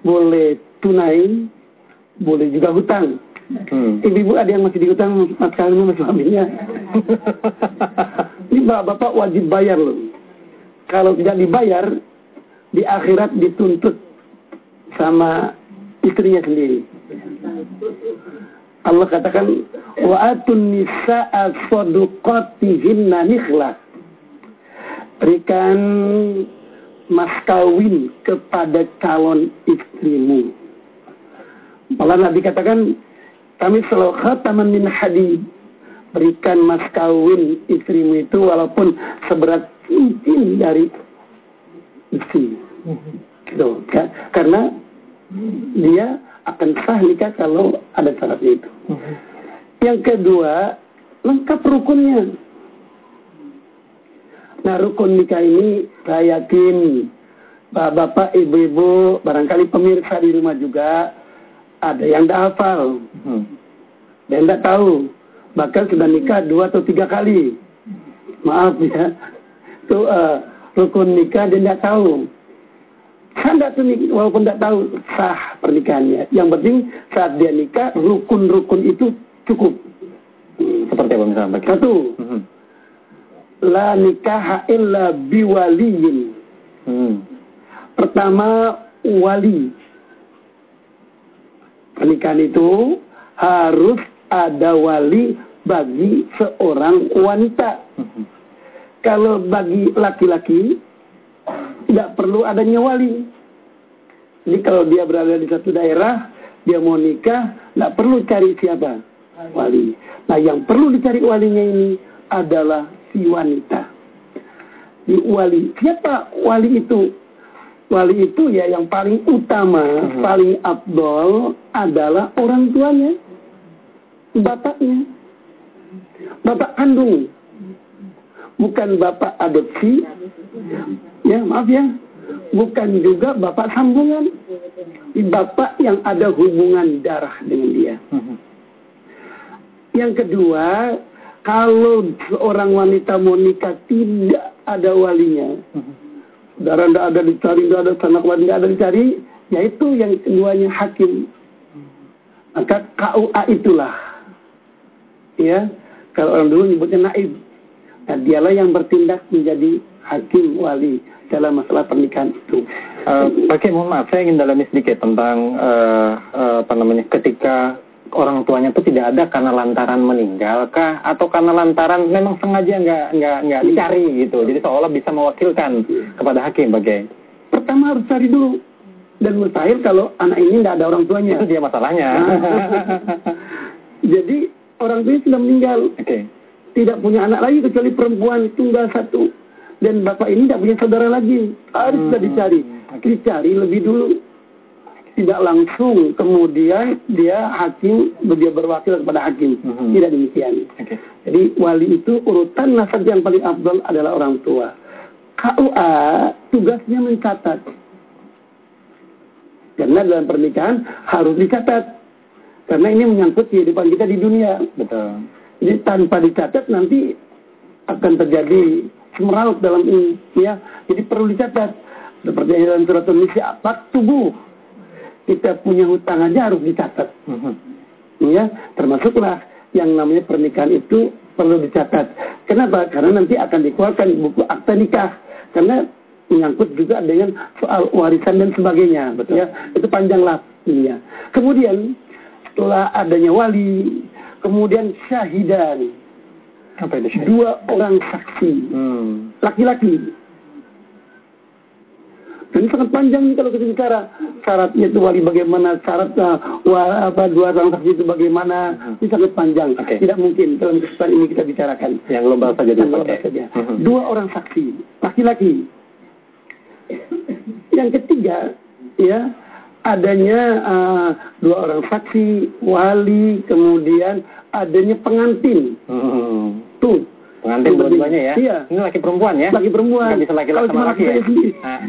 S2: boleh tunai, boleh juga hutang.
S1: Hmm.
S2: Ibu-ibu ada yang masih dihutang mas kawin sama suaminya. Ini bapak wajib bayar loh. Kalau tidak dibayar, di akhirat dituntut sama istrinya sendiri. Allah katakan wa atun saduqatihinna nikhlah. Berikan mas kawin kepada calon istrimu. Malah Nabi katakan kami selalu khataman min hadid. Berikan mas kawin istrimu itu walaupun seberat cincin dari istri. Gitu, kan? Karena dia akan sah nikah kalau ada syaratnya itu. Yang kedua, lengkap rukunnya. Nah, rukun nikah ini saya yakin bapak, ibu-ibu, barangkali pemirsa di rumah juga ada yang tidak hafal,
S1: Hmm.
S2: dan tidak tahu. Bahkan sudah nikah dua atau tiga kali. Maaf ya, itu eh, rukun nikah dia tidak tahu. Saya tuh nik- walaupun tidak tahu sah pernikahannya. Yang penting saat dia nikah rukun-rukun itu cukup.
S1: Seperti apa misalnya?
S2: Satu,
S1: Mhm.
S2: la nikaha illa biwaliyin.
S1: Hmm.
S2: Pertama, wali. Pernikahan itu harus ada wali bagi seorang wanita. Kalau bagi laki-laki, tidak perlu adanya wali. Jadi kalau dia berada di satu daerah, dia mau nikah, tidak perlu cari siapa? Wali. Nah yang perlu dicari walinya ini adalah si wanita. Di wali. Siapa wali itu? Wali itu ya yang paling utama,
S1: Mhm.
S2: paling abdol adalah orang tuanya. Bapaknya. Bapak kandung. Bukan bapak adopsi. Ya, maaf ya. Bukan juga bapak sambungan. Bapak yang ada hubungan darah dengan dia. Yang kedua, kalau seorang wanita mau nikah tidak ada walinya, saudara tidak ada dicari, tidak ada sanak wali, tidak ada dicari, yaitu yang keduanya hakim. Maka KUA itulah, ya, kalau orang dulu nyebutnya naib. Nah, dialah yang bertindak menjadi hakim wali dalam masalah pernikahan itu.
S1: Eh, Pak mohon maaf, saya ingin dalami sedikit tentang eh, eh, apa namanya ketika orang tuanya itu tidak ada karena lantaran meninggal kah atau karena lantaran memang sengaja nggak nggak nggak dicari gitu jadi seolah bisa mewakilkan kepada hakim Kiai.
S2: Pertama harus cari dulu. Dan mustahil kalau anak ini tidak ada orang tuanya.
S1: itu dia masalahnya
S2: Jadi orang tuanya sudah meninggal,
S1: oke
S2: tidak punya anak lagi kecuali perempuan tunggal satu. dan bapak ini tidak punya saudara lagi. Harus sudah dicari. Dicari lebih dulu. Tidak langsung kemudian dia hakim, dia berwakil kepada hakim.
S1: Mhm.
S2: Tidak demikian.
S1: Oke.
S2: Jadi wali itu urutan nasab yang paling afdal adalah orang tua. KUA tugasnya mencatat. Karena dalam pernikahan harus dicatat. Karena ini menyangkut kehidupan kita di dunia.
S1: Betul.
S2: Jadi tanpa dicatat nanti akan terjadi semeraut dalam ini. Ya, jadi perlu dicatat. Seperti yang dalam surat Indonesia, apa tubuh kita punya hutang aja harus dicatat.
S1: Mhm.
S2: Ya, termasuklah yang namanya pernikahan itu perlu dicatat. Kenapa? Karena nanti akan dikeluarkan buku akta nikah. Karena menyangkut juga dengan soal warisan dan sebagainya.
S1: Betul.
S2: Ya, itu panjanglah ininya. Kemudian setelah adanya wali, kemudian syahidan,
S1: Apa itu syahid?
S2: dua orang saksi,
S1: Hmm.
S2: laki-laki. Dan ini sangat panjang nih kalau kita bicara syaratnya itu wali bagaimana, syaratnya wa, apa dua orang saksi itu bagaimana, ini sangat panjang.
S1: Oke.
S2: Tidak mungkin dalam kesempatan ini kita bicarakan.
S1: Yang global saja
S2: Yang
S1: dulu.
S2: saja.
S1: Mhm.
S2: Dua orang saksi, laki-laki. Yang ketiga, ya adanya uh, dua orang saksi, wali, kemudian adanya pengantin.
S1: Hmm.
S2: Tuh,
S1: Pengantin dua-duanya ya?
S2: Iya.
S1: Ini laki perempuan ya?
S2: laki perempuan.
S1: Nggak bisa laki-laki sama laki ya? Ah.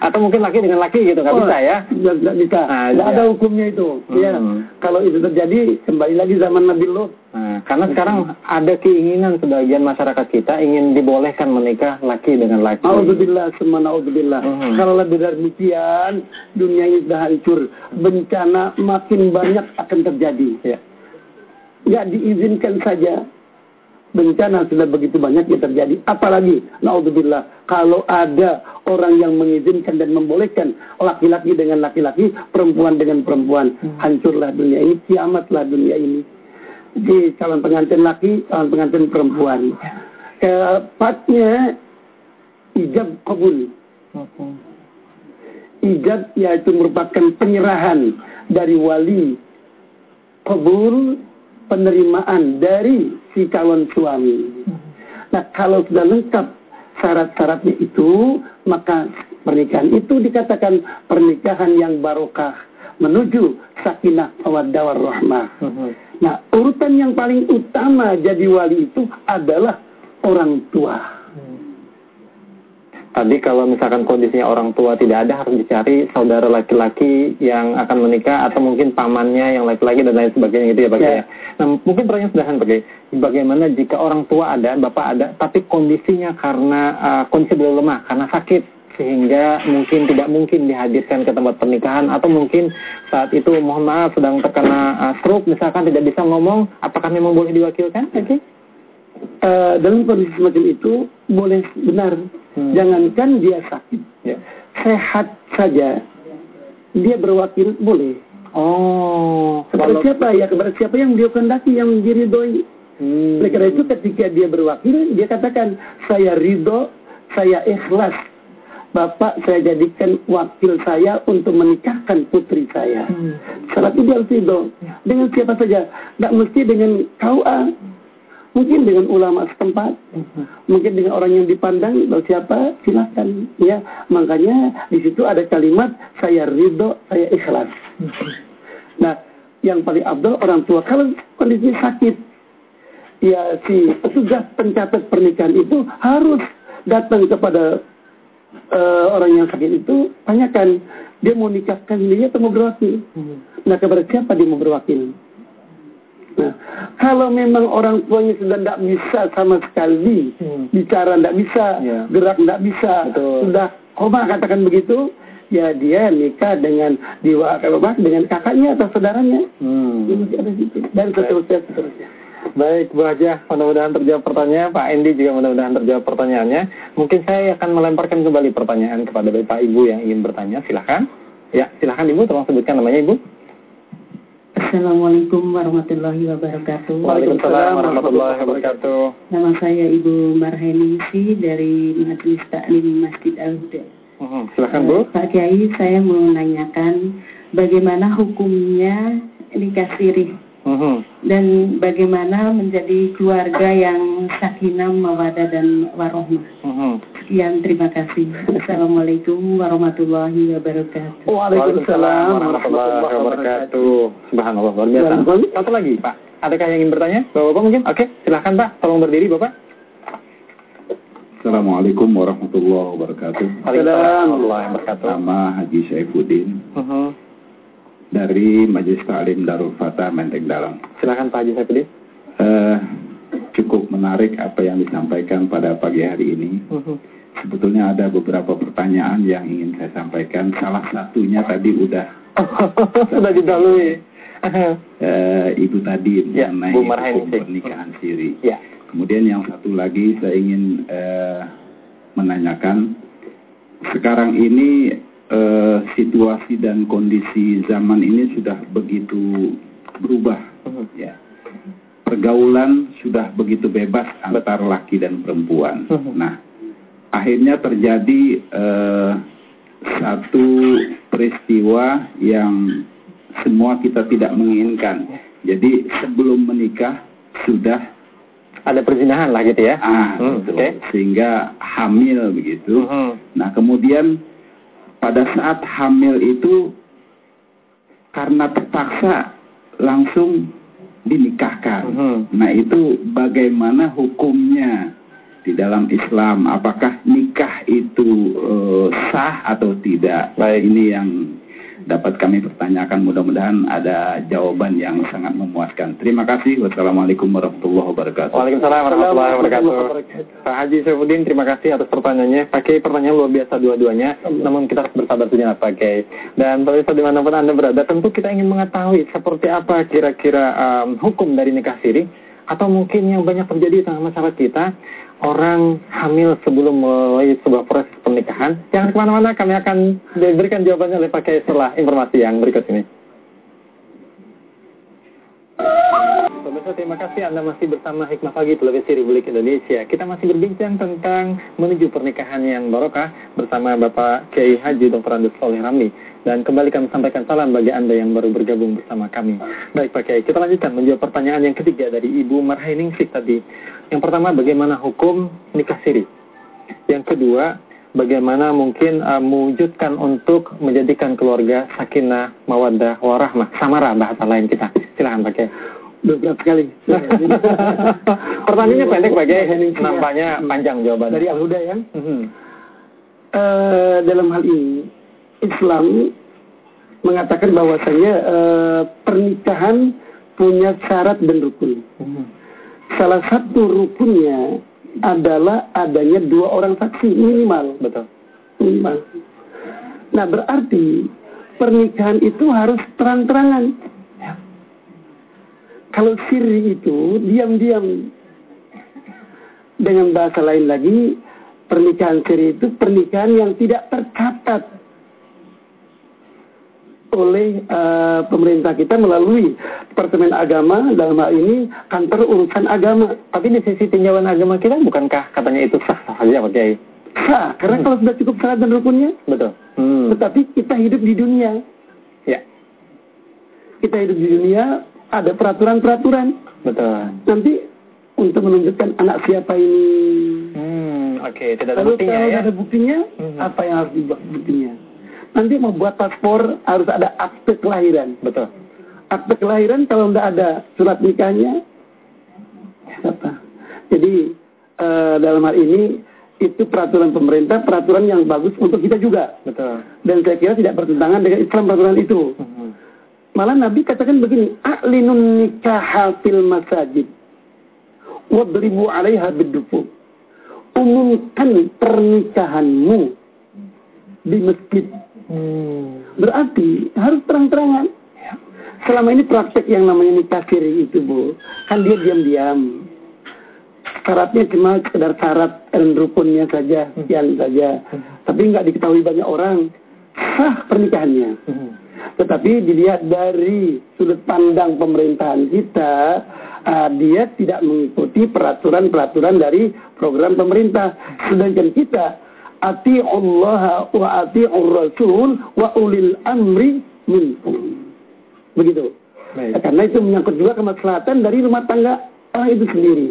S1: Atau mungkin laki dengan laki gitu, nggak
S2: Oh,
S1: bisa ya?
S2: Nggak, bisa.
S1: Ah,
S2: Nggak
S1: iya.
S2: ada hukumnya itu. Ya.
S1: Hmm.
S2: Kalau itu terjadi, kembali lagi zaman Nabi Lot.
S1: Nah, karena sekarang ada keinginan sebagian masyarakat kita ingin dibolehkan menikah laki dengan laki.
S2: Alhamdulillah, semua naudzubillah.
S1: Mhm.
S2: Kalau lebih dari demikian, dunia ini sudah hancur. Bencana makin banyak akan terjadi.
S1: Ya.
S2: Nggak diizinkan saja. Bencana sudah begitu banyak yang terjadi. Apalagi, naudzubillah, kalau ada orang yang mengizinkan dan membolehkan laki-laki dengan laki-laki, perempuan dengan perempuan, hancurlah dunia ini, kiamatlah dunia ini. Jadi calon pengantin laki, calon pengantin perempuan. Keempatnya, ijab kabul. Ijab yaitu merupakan penyerahan dari wali kabul penerimaan dari si calon suami. Nah kalau sudah lengkap syarat-syaratnya itu maka pernikahan itu dikatakan pernikahan yang barokah menuju sakinah mawaddah warahmah. Nah urutan yang paling utama jadi wali itu adalah orang tua.
S1: Tadi kalau misalkan kondisinya orang tua tidak ada harus dicari saudara laki-laki yang akan menikah atau mungkin pamannya yang laki-laki dan lain sebagainya gitu ya Pak
S2: Ya.
S1: ya. Nah mungkin pertanyaan sederhana Pak Kiai. Bagaimana jika orang tua ada, bapak ada, tapi kondisinya karena uh, kondisi beliau lemah karena sakit sehingga mungkin tidak mungkin dihadirkan ke tempat pernikahan atau mungkin saat itu mohon maaf sedang terkena uh, stroke misalkan tidak bisa ngomong apakah memang boleh diwakilkan Oke.
S2: Eh, dalam kondisi semacam itu boleh benar.
S1: Hmm.
S2: Jangankan dia sakit,
S1: Ya.
S2: sehat saja dia berwakil boleh.
S1: Oh,
S2: Kepada
S1: kalau-
S2: siapa ya? Kepada siapa yang beliau kehendaki, yang diridhoi.
S1: Hmm.
S2: Oleh karena itu ketika dia berwakil, dia katakan, saya ridho, saya ikhlas. Bapak saya jadikan wakil saya untuk menikahkan putri saya.
S1: Hmm.
S2: Syarat itu harus ridho. Dengan siapa saja. Tidak mesti dengan KUA. Mungkin dengan ulama setempat. Mungkin dengan orang yang dipandang. Lalu siapa? Silakan. Ya, makanya di situ ada kalimat saya ridho, saya ikhlas. Nah, yang paling abdul orang tua kalau kondisi sakit, ya si petugas pencatat pernikahan itu harus datang kepada eh, orang yang sakit itu, tanyakan dia mau nikahkan dirinya atau mau berwakil. Nah, kepada siapa dia mau berwakil? Nah, kalau memang orang tuanya sudah tidak bisa sama sekali
S1: Hmm.
S2: bicara, tidak bisa
S1: Ya.
S2: gerak, tidak bisa,
S1: Betul.
S2: sudah koma katakan begitu, ya dia nikah dengan diwa apa dengan kakaknya atau saudaranya.
S1: Hmm.
S2: Dan seterusnya, seterusnya.
S1: Baik, Bu Haja, mudah-mudahan terjawab pertanyaan. Pak Endi juga mudah-mudahan terjawab pertanyaannya. Mungkin saya akan melemparkan kembali pertanyaan kepada Bapak Ibu yang ingin bertanya. Silahkan. Ya, silahkan Ibu, tolong sebutkan namanya Ibu.
S4: Assalamualaikum warahmatullahi wabarakatuh.
S1: Waalaikumsalam warahmatullahi wabarakatuh.
S4: Nama saya Ibu Marhenisi dari Majelis Taklim Masjid Al-Huda.
S1: Mhm, Silahkan Bu.
S4: Eh, Pak Kiai, saya mau menanyakan bagaimana hukumnya nikah sirih
S1: Mhm.
S4: Dan bagaimana menjadi keluarga yang sakinah, mawadah dan warohmah.
S1: Mhm.
S4: Sekian, terima kasih. Assalamualaikum warahmatullahi wabarakatuh.
S2: Waalaikumsalam
S1: warahmatullahi wabarakatuh. Subhanallah luar biasa. Satu lagi Pak, adakah yang ingin bertanya? Bapak-bapak mungkin? Oke, silahkan Pak, tolong berdiri Bapak.
S5: Assalamualaikum warahmatullahi wabarakatuh.
S1: Waalaikumsalam warahmatullahi wabarakatuh.
S5: Nama Haji Saifuddin
S1: Mhm.
S5: Dari Majelis Taklim Darul Fatah Menteng Dalam.
S1: Silakan Pak Haji Saifudin.
S5: Eh, cukup menarik apa yang disampaikan pada pagi hari ini.
S1: Mhm.
S5: Sebetulnya ada beberapa pertanyaan yang ingin saya sampaikan. Salah satunya tadi udah
S1: Sudah didahului.
S5: eh, ibu tadi
S1: Ya,
S5: mengenai
S1: Bu
S5: hukum
S1: sih.
S5: pernikahan siri.
S1: ya.
S5: Kemudian yang satu lagi saya ingin eh, menanyakan sekarang ini situasi dan kondisi zaman ini sudah begitu berubah
S1: Mhm.
S5: ya. Pergaulan sudah begitu bebas antar laki dan perempuan.
S1: Mhm.
S5: Nah, akhirnya terjadi eh, satu peristiwa yang semua kita tidak menginginkan. Jadi sebelum menikah sudah
S1: Ada perzinahan lah gitu ya.
S5: ah
S1: Hmm,
S5: betul.
S1: oke.
S5: sehingga hamil begitu.
S1: Mhm.
S5: Nah kemudian pada saat hamil itu karena terpaksa langsung dinikahkan.
S1: Mhm.
S5: Nah itu bagaimana hukumnya di dalam Islam? Apakah nikah itu eh, sah atau tidak?
S1: Baik.
S5: Ini yang dapat kami pertanyakan. Mudah-mudahan ada jawaban yang sangat memuaskan. Terima kasih. Wassalamualaikum warahmatullahi wabarakatuh.
S1: Waalaikumsalam warahmatullahi wabarakatuh. Pak Haji Saifuddin, terima kasih atas pertanyaannya. Pak Kiai, pertanyaan luar biasa dua-duanya. Namun kita harus bersabar sejenak, Pak Kiai. Dan pemirsa di mana pun Anda berada, tentu kita ingin mengetahui seperti apa kira-kira um, hukum dari nikah siri. Atau mungkin yang banyak terjadi di tengah masyarakat kita, orang hamil sebelum mulai sebuah proses pernikahan. Jangan ke mana-mana, kami akan diberikan jawabannya oleh Pak Kiai setelah informasi yang berikut ini. Pemirsa terima kasih Anda masih bersama Hikmah Pagi Televisi Republik Indonesia. Kita masih berbincang tentang menuju pernikahan yang barokah bersama Bapak Kiai Haji Dr. Andes Soleh Ramli. Dan kembali kami sampaikan salam bagi Anda yang baru bergabung bersama kami. Baik Pak Kiai, kita lanjutkan menjawab pertanyaan yang ketiga dari Ibu Marhainingsih tadi. Yang pertama, bagaimana hukum nikah siri? Yang kedua, bagaimana mungkin uh, mewujudkan untuk menjadikan keluarga sakinah, mawaddah, warahmah, samara bahasa lain kita. Silahkan Pak Kiai.
S2: Beberapa sekali.
S1: Pertanyaannya pendek Pak Kiai,
S2: Marhainingsih, ya.
S1: nampaknya panjang jawabannya.
S2: Dari Al-Huda ya. Eh, dalam hal ini Islam mengatakan bahwasanya eh, pernikahan punya syarat dan rukun.
S1: Mhm.
S2: Salah satu rukunnya adalah adanya dua orang saksi minimal.
S1: Betul.
S2: minimal. Nah berarti pernikahan itu harus terang-terangan. Kalau siri itu diam-diam. Dengan bahasa lain lagi, pernikahan siri itu pernikahan yang tidak tercatat oleh eh, pemerintah kita melalui Departemen Agama dalam hal ini kantor urusan agama.
S1: Tapi di sisi tinjauan agama kita bukankah katanya itu sah-sah saja Pak Kiai?
S2: Sah, karena kalau sudah cukup syarat dan rukunnya,
S1: Betul. Hmm.
S2: tetapi kita hidup di dunia.
S1: Ya,
S2: Kita hidup di dunia, ada peraturan-peraturan.
S1: betul.
S2: Nanti untuk menunjukkan anak siapa ini.
S1: Hmm, oke, tidak ada
S2: Lalu
S1: buktinya
S2: kalau
S1: ya.
S2: ada buktinya,
S1: Mhm.
S2: apa yang harus dibuat buktinya? Nanti membuat paspor harus ada akte kelahiran.
S1: Betul.
S2: Akte kelahiran kalau tidak ada surat nikahnya, apa? Jadi eh, dalam hal ini itu peraturan pemerintah, peraturan yang bagus untuk kita juga.
S1: Betul.
S2: Dan saya kira tidak bertentangan dengan Islam peraturan itu.
S1: Mhm.
S2: Malah Nabi katakan begini, a'linun nikah fil masajid. Wadribu 'alaiha bidufuk. Umumkan pernikahanmu di masjid.
S1: Hmm.
S2: Berarti harus terang-terangan. Selama ini praktek yang namanya nikah siri itu, Bu, kan dia diam-diam. Syaratnya cuma sekedar syarat dan rukunnya saja, sekian saja. Tapi nggak diketahui banyak orang. Sah pernikahannya.
S1: Mhm.
S2: Tetapi dilihat dari sudut pandang pemerintahan kita, ah, dia tidak mengikuti peraturan-peraturan dari program pemerintah. Sedangkan kita, ati Allah wa ati Rasul wa ulil amri minkum. Begitu. Ya, karena itu menyangkut juga kemaslahatan dari rumah tangga orang itu sendiri.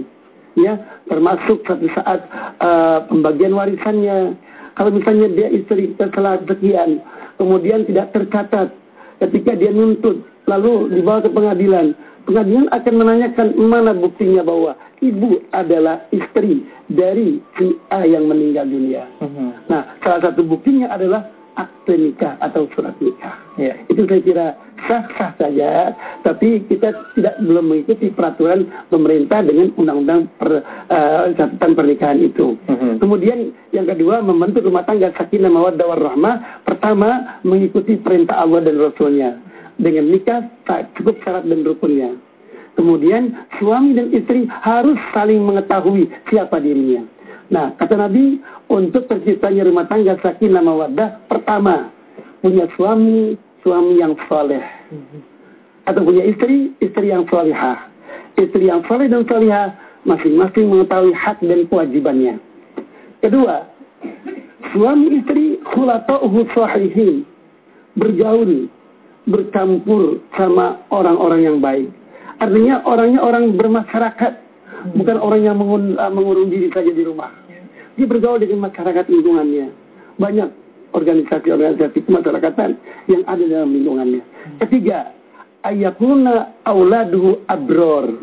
S2: Ya, termasuk satu saat uh, pembagian warisannya. Kalau misalnya dia istri tersalah sekian, kemudian tidak tercatat ketika dia nuntut, lalu dibawa ke pengadilan, pengadilan akan menanyakan mana buktinya bahwa ibu adalah istri dari si A yang meninggal dunia. Uh-huh. Nah, salah satu buktinya adalah akte nikah atau surat nikah. Ya. Itu saya kira sah-sah saja, tapi kita tidak belum mengikuti peraturan pemerintah dengan undang-undang per, uh, catatan pernikahan itu. Uh-huh. Kemudian yang kedua membentuk rumah tangga sakinah mawaddah warahmah. Pertama mengikuti perintah Allah dan Rasulnya dengan nikah tak cukup syarat dan rukunnya. Kemudian suami dan istri harus saling mengetahui siapa dirinya. Nah, kata Nabi, untuk terciptanya rumah tangga sakinah mawaddah, pertama, punya suami, suami yang soleh. Atau punya istri, istri yang solehah. Istri yang soleh dan solehah, masing-masing mengetahui hak dan kewajibannya. Kedua, suami istri khulato'uhu sahihin. Bergaul, bercampur sama orang-orang yang baik. Artinya orangnya orang bermasyarakat, bukan orang yang mengurung diri saja di rumah dia bergaul dengan masyarakat lingkungannya. Banyak organisasi-organisasi kemasyarakatan yang ada dalam lingkungannya. Ketiga, ayakuna auladuhu abror.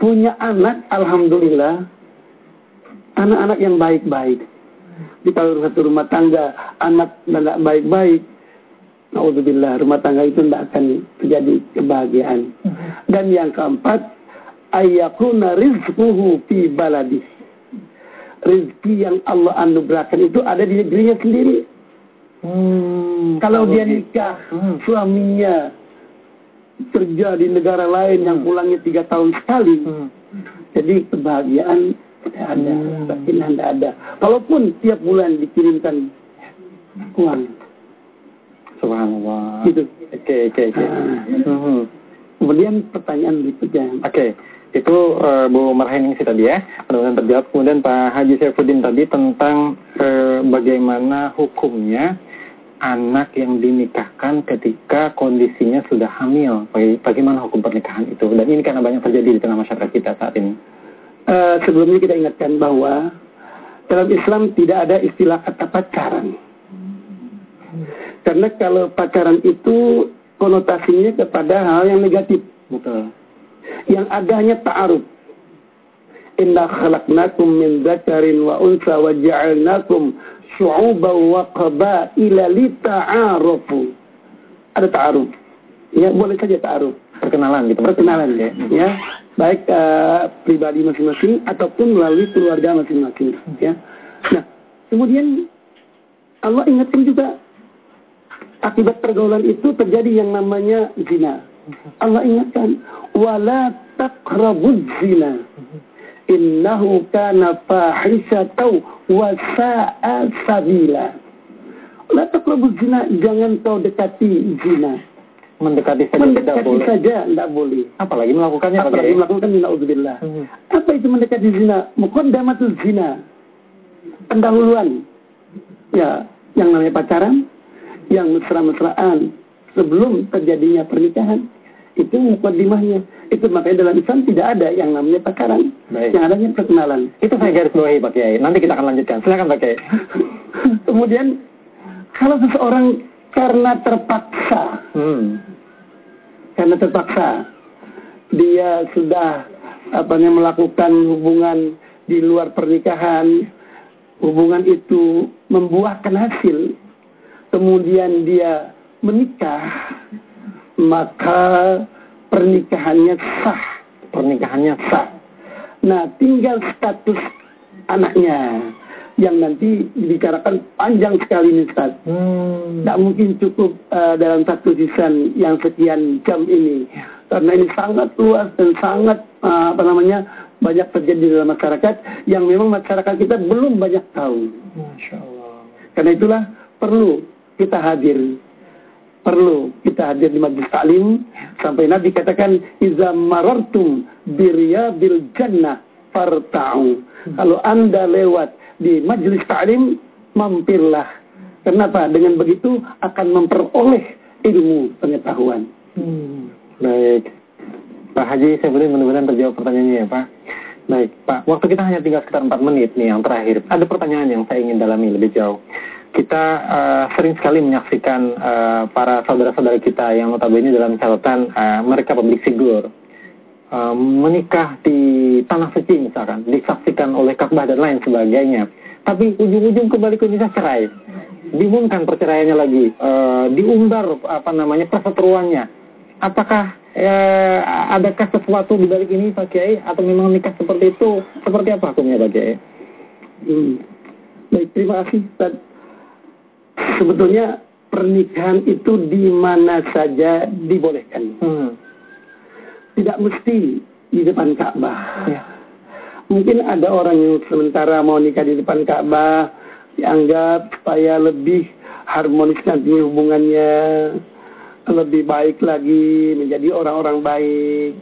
S2: Punya anak, alhamdulillah, anak-anak yang baik-baik. Di kalau satu rumah tangga, anak tidak baik-baik, Alhamdulillah, rumah tangga itu tidak akan terjadi kebahagiaan. Dan yang keempat, ayakuna rizquhu fi baladih rezeki yang Allah anugerahkan itu ada di negerinya sendiri. Hmm, kalau, dia nikah, hmm. suaminya kerja di negara lain hmm. yang pulangnya tiga tahun sekali, hmm. jadi kebahagiaan tidak ada, hmm. tidak ada. Kalaupun tiap bulan dikirimkan uang.
S1: Subhanallah.
S2: Gitu.
S1: Oke, oke, oke. Ah.
S2: Hmm. Kemudian pertanyaan berikutnya.
S1: Oke. Okay. Itu uh, Bu Marhening sih tadi ya, mudah-mudahan terjawab. Kemudian Pak Haji Saifuddin tadi tentang uh, bagaimana hukumnya anak yang dinikahkan ketika kondisinya sudah hamil. Bagaimana hukum pernikahan itu? Dan ini karena banyak terjadi di tengah masyarakat kita saat ini.
S2: Uh, sebelumnya kita ingatkan bahwa dalam Islam tidak ada istilah kata pacaran. Karena kalau pacaran itu konotasinya kepada hal yang negatif.
S1: Betul
S2: yang ada hanya ta'aruf. Inna khalaqnakum min dzakarin wa unsa wa ja'alnakum syu'uban wa qabaila lita'arufu. Ada ta'aruf. Ya, boleh saja ta'aruf.
S1: Perkenalan gitu.
S2: Perkenalan ya. ya. Baik uh, pribadi masing-masing ataupun melalui keluarga masing-masing ya. Nah, kemudian Allah ingatkan juga akibat pergaulan itu terjadi yang namanya zina. Allah ingatkan wala taqrabuz zina. Innahu kana fahisatan wa sa'a sabila. La taqrabuz zina jangan kau dekati zina.
S1: Mendekati saja
S2: mendekati tidak boleh. saja tidak boleh.
S1: Apalagi melakukannya
S2: apalagi okay. melakukan naudzubillah. Hmm. apa itu mendekati zina? Muqaddamatul zina. Pendahuluan. Ya yang namanya pacaran yang mesra-mesraan sebelum terjadinya pernikahan itu mukadimahnya. Itu makanya dalam Islam tidak ada yang namanya pacaran. Baik. Yang adanya perkenalan.
S1: Itu saya garis bawahi Pak Kiai. Nanti kita akan lanjutkan. Silakan Pak Kiai.
S2: Kemudian kalau seseorang karena terpaksa, hmm. karena terpaksa dia sudah apa namanya melakukan hubungan di luar pernikahan, hubungan itu membuahkan hasil, kemudian dia menikah maka pernikahannya sah.
S1: Pernikahannya sah.
S2: Nah, tinggal status anaknya yang nanti dibicarakan panjang sekali nih Ustaz. Hmm. Tidak mungkin cukup uh, dalam satu season yang sekian jam ini. Karena ini sangat luas dan sangat uh, apa namanya banyak terjadi dalam masyarakat yang memang masyarakat kita belum banyak tahu.
S1: Masya Allah.
S2: Karena itulah perlu kita hadir perlu kita hadir di majlis taklim sampai Nabi katakan iza marartum bil jannah farta'u kalau anda lewat di majlis taklim mampirlah kenapa dengan begitu akan memperoleh ilmu pengetahuan
S1: hmm. Baik. Pak Haji, saya boleh mudah-mudahan terjawab pertanyaannya ya Pak. Baik, Pak. Waktu kita hanya tinggal sekitar 4 menit nih yang terakhir. Ada pertanyaan yang saya ingin dalami lebih jauh. Kita uh, sering sekali menyaksikan uh, para saudara-saudara kita yang notabene dalam catatan uh, mereka publik figur. Uh, menikah di tanah suci misalkan, disaksikan oleh Ka'bah dan lain sebagainya. Tapi ujung-ujung kembali ke Indonesia cerai. Diumumkan perceraiannya lagi, uh, diumbar apa namanya perseteruannya. Apakah eh, adakah sesuatu di balik ini Pak Kiai atau memang nikah seperti itu seperti apa hukumnya Pak Kiai?
S2: Hmm. Baik, terima kasih. Sebetulnya pernikahan itu di mana saja dibolehkan.
S1: Hmm.
S2: Tidak mesti di depan Ka'bah.
S1: Ya.
S2: Mungkin ada orang yang sementara mau nikah di depan Ka'bah dianggap supaya lebih harmonis nanti hubungannya lebih baik lagi, menjadi orang-orang baik.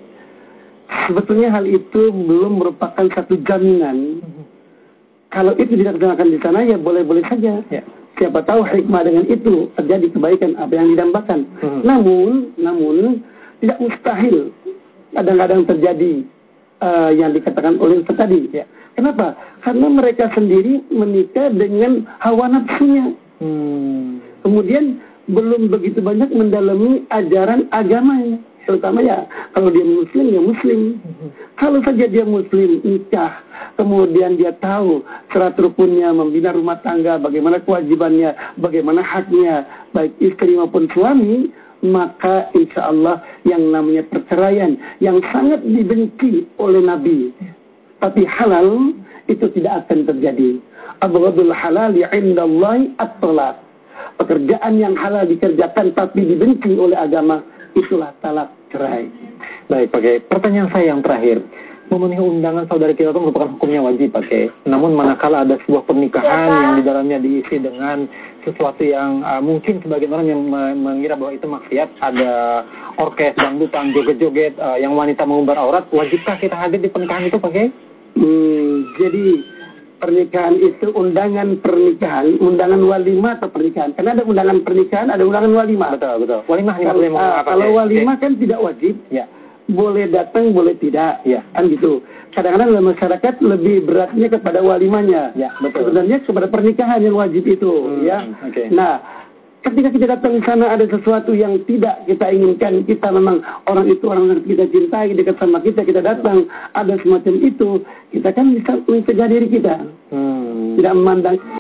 S2: Sebetulnya hal itu belum merupakan satu jaminan. Kalau itu tidak dilakukan di sana ya boleh-boleh saja.
S1: Ya.
S2: Siapa tahu hikmah dengan itu terjadi kebaikan apa yang didambakan.
S1: Hmm.
S2: Namun, namun tidak mustahil kadang-kadang terjadi uh, yang dikatakan oleh tadi.
S1: Ya.
S2: Kenapa? Karena mereka sendiri menikah dengan hawa nafsunya.
S1: Hmm.
S2: Kemudian belum begitu banyak mendalami ajaran agamanya. Terutama ya, kalau dia muslim, ya muslim. Kalau saja dia muslim, nikah, kemudian dia tahu serat rukunnya, membina rumah tangga, bagaimana kewajibannya, bagaimana haknya, baik istri maupun suami, maka insya Allah yang namanya perceraian, yang sangat dibenci oleh Nabi, tapi halal, itu tidak akan terjadi. Abghadul halal indallahi at-talaq pekerjaan yang halal dikerjakan tapi dibenci oleh agama itulah talak cerai.
S1: Baik, pakai pertanyaan saya yang terakhir. Memenuhi undangan saudara kita itu merupakan hukumnya wajib, pakai. Namun manakala ada sebuah pernikahan
S4: Ya,
S1: yang di dalamnya diisi dengan sesuatu yang uh, mungkin sebagian orang yang mengira bahwa itu maksiat, ada orkes, dangdutan, joget-joget, uh, yang wanita mengumbar aurat, wajibkah kita hadir di pernikahan itu, pakai?
S2: Hmm, jadi pernikahan itu undangan pernikahan, undangan walimah atau pernikahan. Karena ada undangan pernikahan, ada undangan walimah.
S1: Betul, betul. Walimah ini
S2: Kalau,
S1: boleh
S2: uh,
S1: apa?
S2: kalau
S1: Oke.
S2: walimah kan tidak wajib,
S1: Ya.
S2: boleh datang, boleh tidak,
S1: Ya.
S2: kan gitu. Kadang-kadang dalam masyarakat lebih beratnya kepada walimahnya.
S1: Ya, betul.
S2: Sebenarnya kepada pernikahan yang wajib itu,
S1: Hmm,
S2: ya.
S1: oke.
S2: Nah, ketika kita datang di sana ada sesuatu yang tidak kita inginkan, kita memang orang itu orang yang kita cintai, dekat sama kita, kita datang, ada semacam itu, kita kan bisa mencegah diri kita.
S1: Hmm.
S2: Tidak memandang